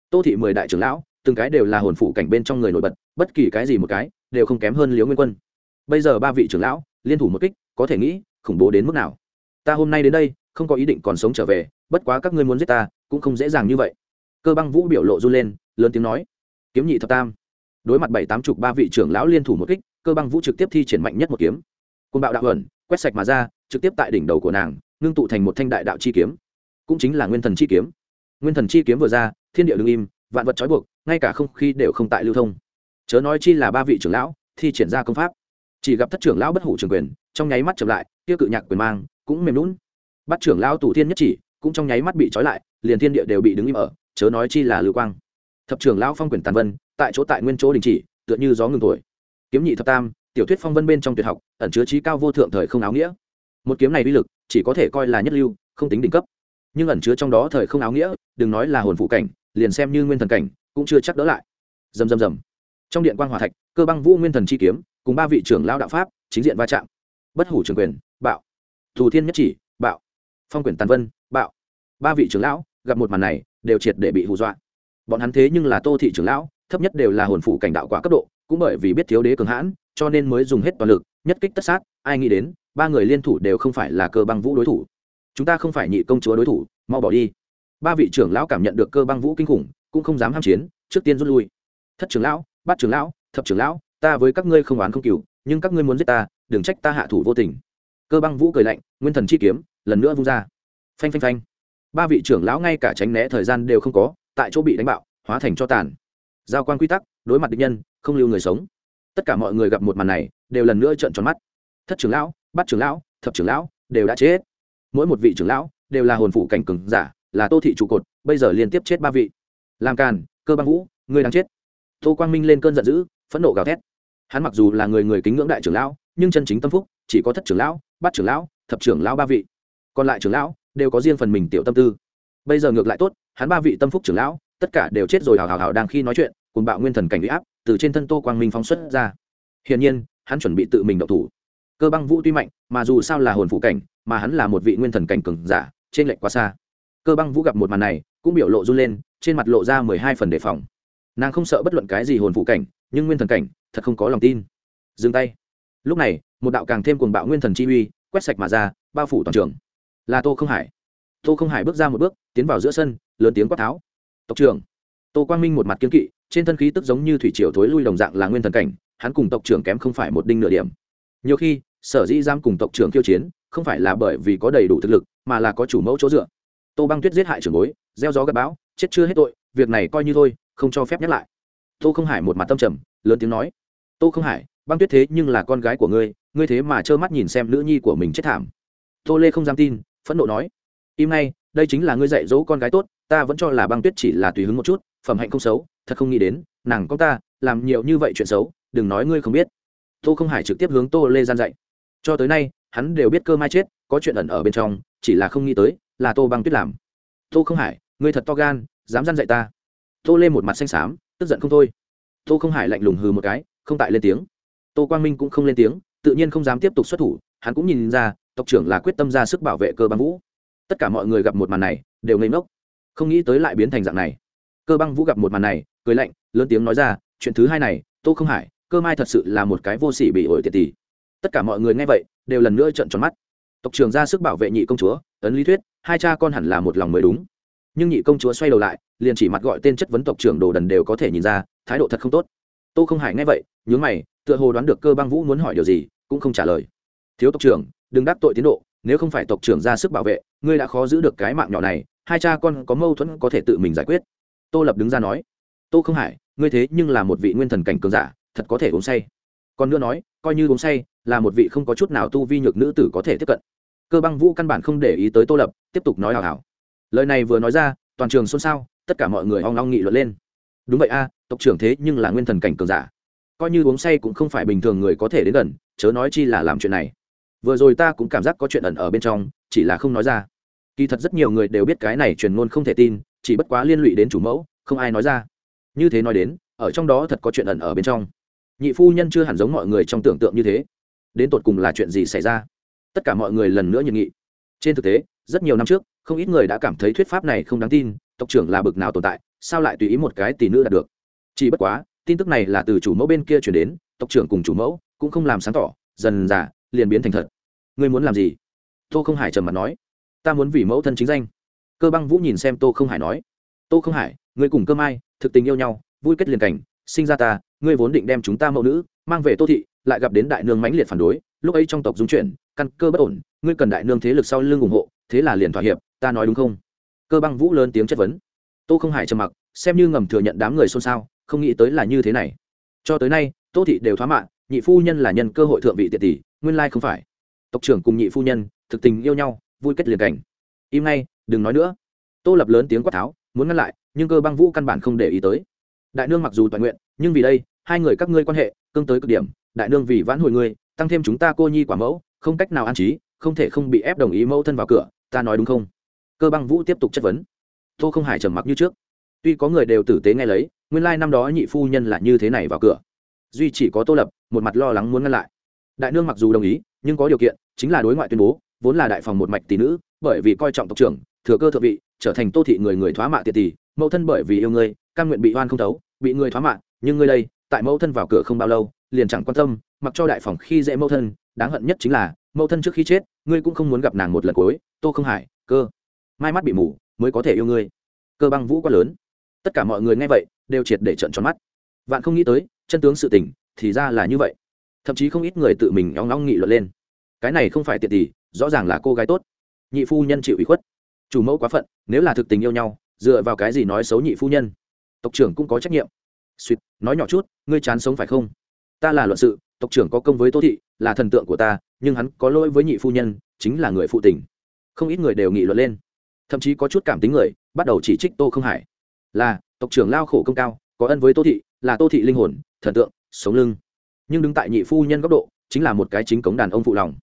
tô thị mười đại trưởng lão, từng cái đều là hồn phụ cảnh bên trong người nổi bật, bất kỳ cái gì một cái, đều không kém hơn liễu nguyên quân. Bây giờ ba vị trưởng lão, liên thủ một kích, có thể nghĩ, khủng bố đến mức nào? Ta hôm nay đến đây, không có ý định còn sống trở về, bất quá các ngươi muốn giết ta, cũng không dễ dàng như vậy. Cơ băng vũ biểu lộ run lên, lớn tiếng nói. Kiếm nhị thập tam. Đối mặt bảy tám chục ba vị trưởng lão liên thủ một kích, cơ băng vũ trực tiếp thi triển mạnh nhất một kiếm. Côn bạo đạo ẩn, quét sạch mà ra, trực tiếp tại đỉnh đầu của nàng, ngưng tụ thành một thanh đại đạo chi kiếm. Cũng chính là nguyên thần chi kiếm nguyên thần chi kiếm vừa ra, thiên địa đ ứ n g im, vạn vật trói buộc, ngay cả không khí đều không tại lưu thông. Chớ nói chi là ba vị trưởng lão, thi triển ra công pháp. Chỉ gặp thất trưởng lão bất hủ trường quyền, trong nháy mắt chậm lại tiêu cự nhạc quyền mang cũng mềm lún bắt trưởng lão tù thiên nhất chỉ, cũng trong nháy mắt bị trói lại, liền thiên địa đều bị đứng im ở, chớ nói chi là lưu quang. Thập trưởng lão phong quyền tàn vân, tại chỗ tại nguyên chỗ đình chỉ, tựa như gió ngừng thổi. Kiếm nhị thập tam, tiểu thuyết phong vân bên trong tuyệt học, ẩn chứa trí cao vô thượng thời không áo nghĩa. Một kiếm này uy lực, chỉ có thể coi là nhất lưu, không tính đỉnh cấp nhưng ẩn chứa trong đó thời không áo nghĩa, đừng nói là hồn phụ cảnh, liền xem như nguyên thần cảnh, cũng chưa chắc đỡ lại. Dầm dầm dầm trong điện quan hòa thạch, cơ băng vũ nguyên thần chi kiếm, cùng ba vị trưởng lao đạo pháp, chính diện va chạm. Bất hủ trường quyền, bạo. Thù thiên nhất chỉ, bạo. Phong quyền tàn vân, bạo. Ba vị trưởng lão, gặp một màn này, đều triệt để bị hù dọa. Bọn hắn thế nhưng là tô thị trưởng lão, thấp nhất đều là hồn phụ cảnh đạo quả cấp độ, cũng bởi vì biết thiếu đế cường hãn, cho nên mới dùng hết toàn lực, nhất kích tất sát, ai nghĩ đến, ba người liên thủ đều không phải là cơ băng vũ đối thủ chúng ta không phải nhị công chúa đối thủ, mau bỏ đi. Ba vị trưởng lão cảm nhận được cơ băng vũ kinh khủng, cũng không dám ham chiến, trước tiên rút lui. Thất trưởng lão, bát trưởng lão, thập trưởng lão, ta với các ngươi không oán không cừu, nhưng các ngươi muốn giết ta, đừng trách ta hạ thủ vô tình. Cơ băng vũ cười lạnh, nguyên thần chi kiếm, lần nữa vung ra. Phanh phanh phanh. Ba vị trưởng lão ngay cả tránh né thời gian đều không có, tại chỗ bị đánh bạo, hóa thành cho tàn. Giao quan quy tắc, đối mặt địch nhân, không lưu người sống. Tất cả mọi người gặp một màn này, đều lần nữa trợn tròn mắt. Thất trưởng lão, bát trưởng lão, thập trưởng lão, đều đã chết mỗi một vị trưởng lão đều là hồn phụ cảnh cường giả, là tô thị trụ cột, bây giờ liên tiếp chết ba vị. Làm càn, cơ băng vũ người đang chết. Tô quang minh lên cơn giận dữ, phẫn nộ gào thét. Hắn mặc dù là người người kính ngưỡng đại trưởng lão, nhưng chân chính tâm phúc chỉ có thất trưởng lão, bát trưởng lão, thập trưởng lão ba vị. Còn lại trưởng lão đều có riêng phần mình tiểu tâm tư. Bây giờ ngược lại tốt, hắn ba vị tâm phúc trưởng lão, tất cả đều chết rồi hào hào hào đang khi nói chuyện cùng bạo nguyên thần cảnh bị áp từ trên thân tô quang minh phóng xuất ra. Hiển nhiên, hắn chuẩn bị tự mình động thủ cơ băng vũ tuy mạnh, mà dù sao là hồn phụ cảnh, mà hắn là một vị nguyên thần cảnh cường giả, trên lệnh quá xa. Cơ băng vũ gặp một màn này, cũng biểu lộ run lên, trên mặt lộ ra mười hai phần đề phòng. Nàng không sợ bất luận cái gì hồn phụ cảnh, nhưng nguyên thần cảnh, thật không có lòng tin. Dừng tay. Lúc này, một đạo càng thêm cuồng bạo nguyên thần chi uy, quét sạch mà ra, bao phủ toàn trường. Là tô không hải. Tô không hải bước ra một bước, tiến vào giữa sân, lớn tiếng quát tháo. Tộc trưởng. Tô quang minh một mặt kiếm kỵ, trên thân khí tức giống như thủy triều thối lui đồng dạng là nguyên thần cảnh, hắn cùng tộc trưởng kém không phải một đinh nửa điểm. Nhiều khi sở dĩ giam cùng tộc trưởng kiêu chiến, không phải là bởi vì có đầy đủ thực lực, mà là có chủ mẫu chỗ dựa. Tô băng tuyết giết hại trưởng bối, gieo gió gặp bão, chết chưa hết tội, việc này coi như thôi, không cho phép nhắc lại. Tô không hải một mặt tâm trầm, lớn tiếng nói, tô không hải, băng tuyết thế nhưng là con gái của ngươi ngươi thế mà trơ mắt nhìn xem nữ nhi của mình chết thảm. Tô lê không dám tin, phẫn nộ nói, im ngay, đây chính là ngươi dạy dỗ con gái tốt, ta vẫn cho là băng tuyết chỉ là tùy hứng một chút, phẩm hạnh không xấu, thật không nghĩ đến, nàng con ta, làm nhiều như vậy chuyện xấu, đừng nói ngươi không biết. Tô không hải trực tiếp hướng tô lê gian dạy cho tới nay, hắn đều biết cơ mai chết, có chuyện ẩn ở bên trong, chỉ là không nghĩ tới, là tô băng tuyết làm. Tô không hải, ngươi thật to gan, dám dăn dạy ta. Tô lê một mặt xanh xám, tức giận không thôi. Tô không hải lạnh lùng hừ một cái, không tại lên tiếng. Tô quang minh cũng không lên tiếng, tự nhiên không dám tiếp tục xuất thủ, hắn cũng nhìn ra, tộc trưởng là quyết tâm ra sức bảo vệ cơ băng vũ. Tất cả mọi người gặp một màn này, đều ngây ngốc. Không nghĩ tới lại biến thành dạng này. Cơ băng vũ gặp một màn này, cười lạnh, lớn tiếng nói ra, chuyện thứ hai này, tô không hải, cơ mai thật sự là một cái vô sỉ bị ổi tiệt tỷ tất cả mọi người nghe vậy, đều lần nữa trợn tròn mắt. Tộc trưởng ra sức bảo vệ nhị công chúa, ấn lý thuyết, hai cha con hẳn là một lòng mới đúng. Nhưng nhị công chúa xoay đầu lại, liền chỉ mặt gọi tên chất vấn tộc trưởng đồ đần đều có thể nhìn ra, thái độ thật không tốt. Tô không hải nghe vậy, nhướng mày, tựa hồ đoán được cơ băng vũ muốn hỏi điều gì, cũng không trả lời. Thiếu tộc trưởng, đừng đắc tội tiến độ, nếu không phải tộc trưởng ra sức bảo vệ, ngươi đã khó giữ được cái mạng nhỏ này, hai cha con có mâu thuẫn có thể tự mình giải quyết. Tô lập đứng ra nói. Tô không hải, ngươi thế nhưng là một vị nguyên thần cảnh cường giả, thật có thể uống say. Còn nữa nói coi như uống say, là một vị không có chút nào tu vi nhược nữ tử có thể tiếp cận. Cơ băng vũ căn bản không để ý tới tô lập, tiếp tục nói hào hào. Lời này vừa nói ra, toàn trường xôn xao, tất cả mọi người hoang long nghị luận lên. Đúng vậy a, tộc trưởng thế nhưng là nguyên thần cảnh cường giả. Coi như uống say cũng không phải bình thường người có thể đến gần, chớ nói chi là làm chuyện này. Vừa rồi ta cũng cảm giác có chuyện ẩn ở bên trong, chỉ là không nói ra. Kỳ thật rất nhiều người đều biết cái này truyền ngôn không thể tin, chỉ bất quá liên lụy đến chủ mẫu, không ai nói ra. Như thế nói đến, ở trong đó thật có chuyện ẩn ở bên trong nhị phu nhân chưa hẳn giống mọi người trong tưởng tượng như thế. Đến tột cùng là chuyện gì xảy ra? Tất cả mọi người lần nữa nhận nghị. Trên thực tế, rất nhiều năm trước, không ít người đã cảm thấy thuyết pháp này không đáng tin, tộc trưởng là bực nào tồn tại, sao lại tùy ý một cái tỷ nữ đạt được? Chỉ bất quá, tin tức này là từ chủ mẫu bên kia chuyển đến, tộc trưởng cùng chủ mẫu cũng không làm sáng tỏ, dần dà, liền biến thành thật. Ngươi muốn làm gì? Tô không hải trầm mặt nói. Ta muốn vì mẫu thân chính danh. Cơ băng vũ nhìn xem tô không hải nói. Tô không hải, ngươi cùng cơ mai, thực tình yêu nhau, vui kết liền cảnh, sinh ra ta ngươi vốn định đem chúng ta mẫu nữ mang về tô thị, lại gặp đến đại nương mãnh liệt phản đối, lúc ấy trong tộc dung chuyển, căn cơ bất ổn, ngươi cần đại nương thế lực sau lưng ủng hộ, thế là liền thỏa hiệp, ta nói đúng không? Cơ băng vũ lớn tiếng chất vấn. Tô không hải trầm mặc, xem như ngầm thừa nhận đám người xôn xao, không nghĩ tới là như thế này. Cho tới nay, tô thị đều thoá mạng nhị phu nhân là nhân cơ hội thượng vị tiện tỷ, nguyên lai không phải. Tộc trưởng cùng nhị phu nhân, thực tình yêu nhau, vui kết liền cảnh. Im ngay, đừng nói nữa. Tô lập lớn tiếng quát tháo, muốn ngăn lại, nhưng cơ băng vũ căn bản không để ý tới đại nương mặc dù toàn nguyện, nhưng vì đây, hai người các ngươi quan hệ, cương tới cực điểm. Đại nương vì vãn hồi ngươi, tăng thêm chúng ta cô nhi quả mẫu, không cách nào an trí, không thể không bị ép đồng ý mẫu thân vào cửa, ta nói đúng không? Cơ băng vũ tiếp tục chất vấn. Tô không hải trầm mặc như trước. Tuy có người đều tử tế nghe lấy, nguyên lai năm đó nhị phu nhân là như thế này vào cửa. Duy chỉ có tô lập, một mặt lo lắng muốn ngăn lại. Đại nương mặc dù đồng ý, nhưng có điều kiện, chính là đối ngoại tuyên bố, vốn là đại phòng một mạch tỷ nữ, bởi vì coi trọng tộc trưởng, thừa cơ thượng vị, trở thành tô thị người người thoá mạ tiệt tỷ, mẫu thân bởi vì yêu ngươi căn nguyện bị oan không thấu, bị người thoá mạng. nhưng ngươi đây, tại mẫu thân vào cửa không bao lâu, liền chẳng quan tâm, mặc cho đại phòng khi dễ mẫu thân, đáng hận nhất chính là, mẫu thân trước khi chết, ngươi cũng không muốn gặp nàng một lần cuối, tô không hải, cơ. Mai mắt bị mù, mới có thể yêu ngươi. Cơ băng vũ quá lớn. Tất cả mọi người nghe vậy, đều triệt để trận tròn mắt. Vạn không nghĩ tới, chân tướng sự tình, thì ra là như vậy. Thậm chí không ít người tự mình óng óng nghị luận lên. Cái này không phải tiện tỷ rõ ràng là cô gái tốt. Nhị phu nhân chịu ủy khuất. Chủ mẫu quá phận, nếu là thực tình yêu nhau, dựa vào cái gì nói xấu nhị phu nhân? Tộc trưởng cũng có trách nhiệm. Suýt nói nhỏ chút, ngươi chán sống phải không? Ta là luận sự, tộc trưởng có công với tô thị, là thần tượng của ta, nhưng hắn có lỗi với nhị phu nhân, chính là người phụ tình. Không ít người đều nghị luận lên. Thậm chí có chút cảm tính người, bắt đầu chỉ trích tô không hải. Là, tộc trưởng lao khổ công cao, có ân với tô thị, là tô thị linh hồn, thần tượng, sống lưng. Nhưng đứng tại nhị phu nhân góc độ, chính là một cái chính cống đàn ông phụ lòng.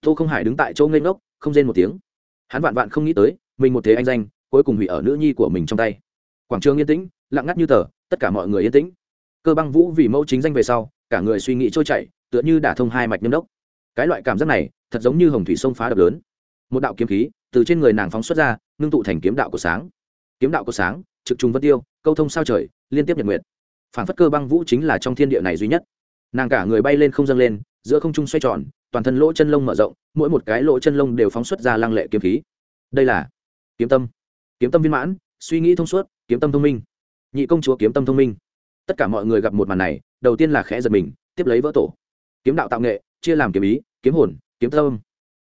Tô không hải đứng tại chỗ ngây ngốc, không rên một tiếng. Hắn vạn vạn không nghĩ tới, mình một thế anh danh, cuối cùng hủy ở nữ nhi của mình trong tay. Quảng trường yên tĩnh lặng ngắt như tờ, tất cả mọi người yên tĩnh. Cơ băng vũ vì mẫu chính danh về sau, cả người suy nghĩ trôi chảy, tựa như đả thông hai mạch nhâm đốc. Cái loại cảm giác này, thật giống như hồng thủy sông phá đập lớn. Một đạo kiếm khí, từ trên người nàng phóng xuất ra, ngưng tụ thành kiếm đạo của sáng. Kiếm đạo của sáng, trực trùng vân tiêu, câu thông sao trời, liên tiếp nhật nguyện phản phất cơ băng vũ chính là trong thiên địa này duy nhất. Nàng cả người bay lên không dâng lên, giữa không trung xoay tròn, toàn thân lỗ chân lông mở rộng, mỗi một cái lỗ chân lông đều phóng xuất ra lăng lệ kiếm khí. Đây là kiếm tâm. Kiếm tâm viên mãn, suy nghĩ thông suốt, kiếm tâm thông minh nhị công chúa kiếm tâm thông minh. Tất cả mọi người gặp một màn này, đầu tiên là khẽ giật mình, tiếp lấy vỡ tổ. Kiếm đạo tạo nghệ, chia làm kiếm ý, kiếm hồn, kiếm tâm.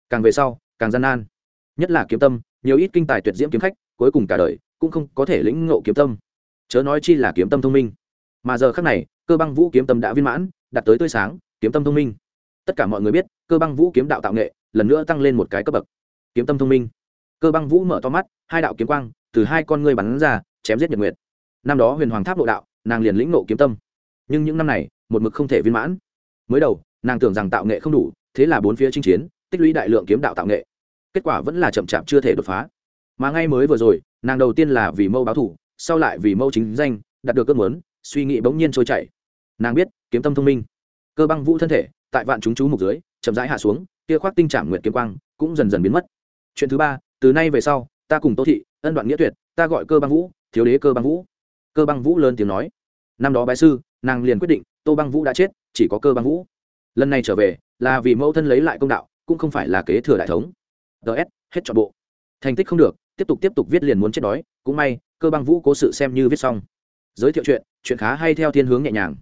Càng về sau, càng gian nan. Nhất là kiếm tâm, nhiều ít kinh tài tuyệt diễm kiếm khách, cuối cùng cả đời cũng không có thể lĩnh ngộ kiếm tâm. Chớ nói chi là kiếm tâm thông minh. Mà giờ khác này, cơ băng vũ kiếm tâm đã viên mãn, đạt tới tươi sáng, kiếm tâm thông minh. Tất cả mọi người biết, cơ băng vũ kiếm đạo tạo nghệ lần nữa tăng lên một cái cấp bậc. Kiếm tâm thông minh. Cơ băng vũ mở to mắt, hai đạo kiếm quang từ hai con ngươi bắn ra, chém giết nhật nguyệt năm đó huyền hoàng tháp nội đạo, nàng liền lĩnh nộ kiếm tâm. Nhưng những năm này, một mực không thể viên mãn. Mới đầu, nàng tưởng rằng tạo nghệ không đủ, thế là bốn phía chinh chiến, tích lũy đại lượng kiếm đạo tạo nghệ. Kết quả vẫn là chậm chạp chưa thể đột phá. Mà ngay mới vừa rồi, nàng đầu tiên là vì mâu báo thủ, sau lại vì mâu chính danh, đạt được ước muốn, suy nghĩ bỗng nhiên trôi chảy. Nàng biết, kiếm tâm thông minh. Cơ băng vũ thân thể, tại vạn chúng chú mục dưới, chậm rãi hạ xuống, kia khoác tinh trảm nguyệt kiếm quang cũng dần dần biến mất. Chuyện thứ ba, từ nay về sau, ta cùng tô thị, ân đoạn nghĩa tuyệt, ta gọi cơ băng vũ, thiếu đế cơ băng vũ cơ băng vũ lớn tiếng nói. Năm đó bái sư, nàng liền quyết định, tô băng vũ đã chết, chỉ có cơ băng vũ. Lần này trở về, là vì mẫu thân lấy lại công đạo, cũng không phải là kế thừa đại thống. Ts hết chọn bộ. Thành tích không được, tiếp tục tiếp tục viết liền muốn chết đói. Cũng may, cơ băng vũ cố sự xem như viết xong. Giới thiệu chuyện chuyện khá hay theo thiên hướng nhẹ nhàng.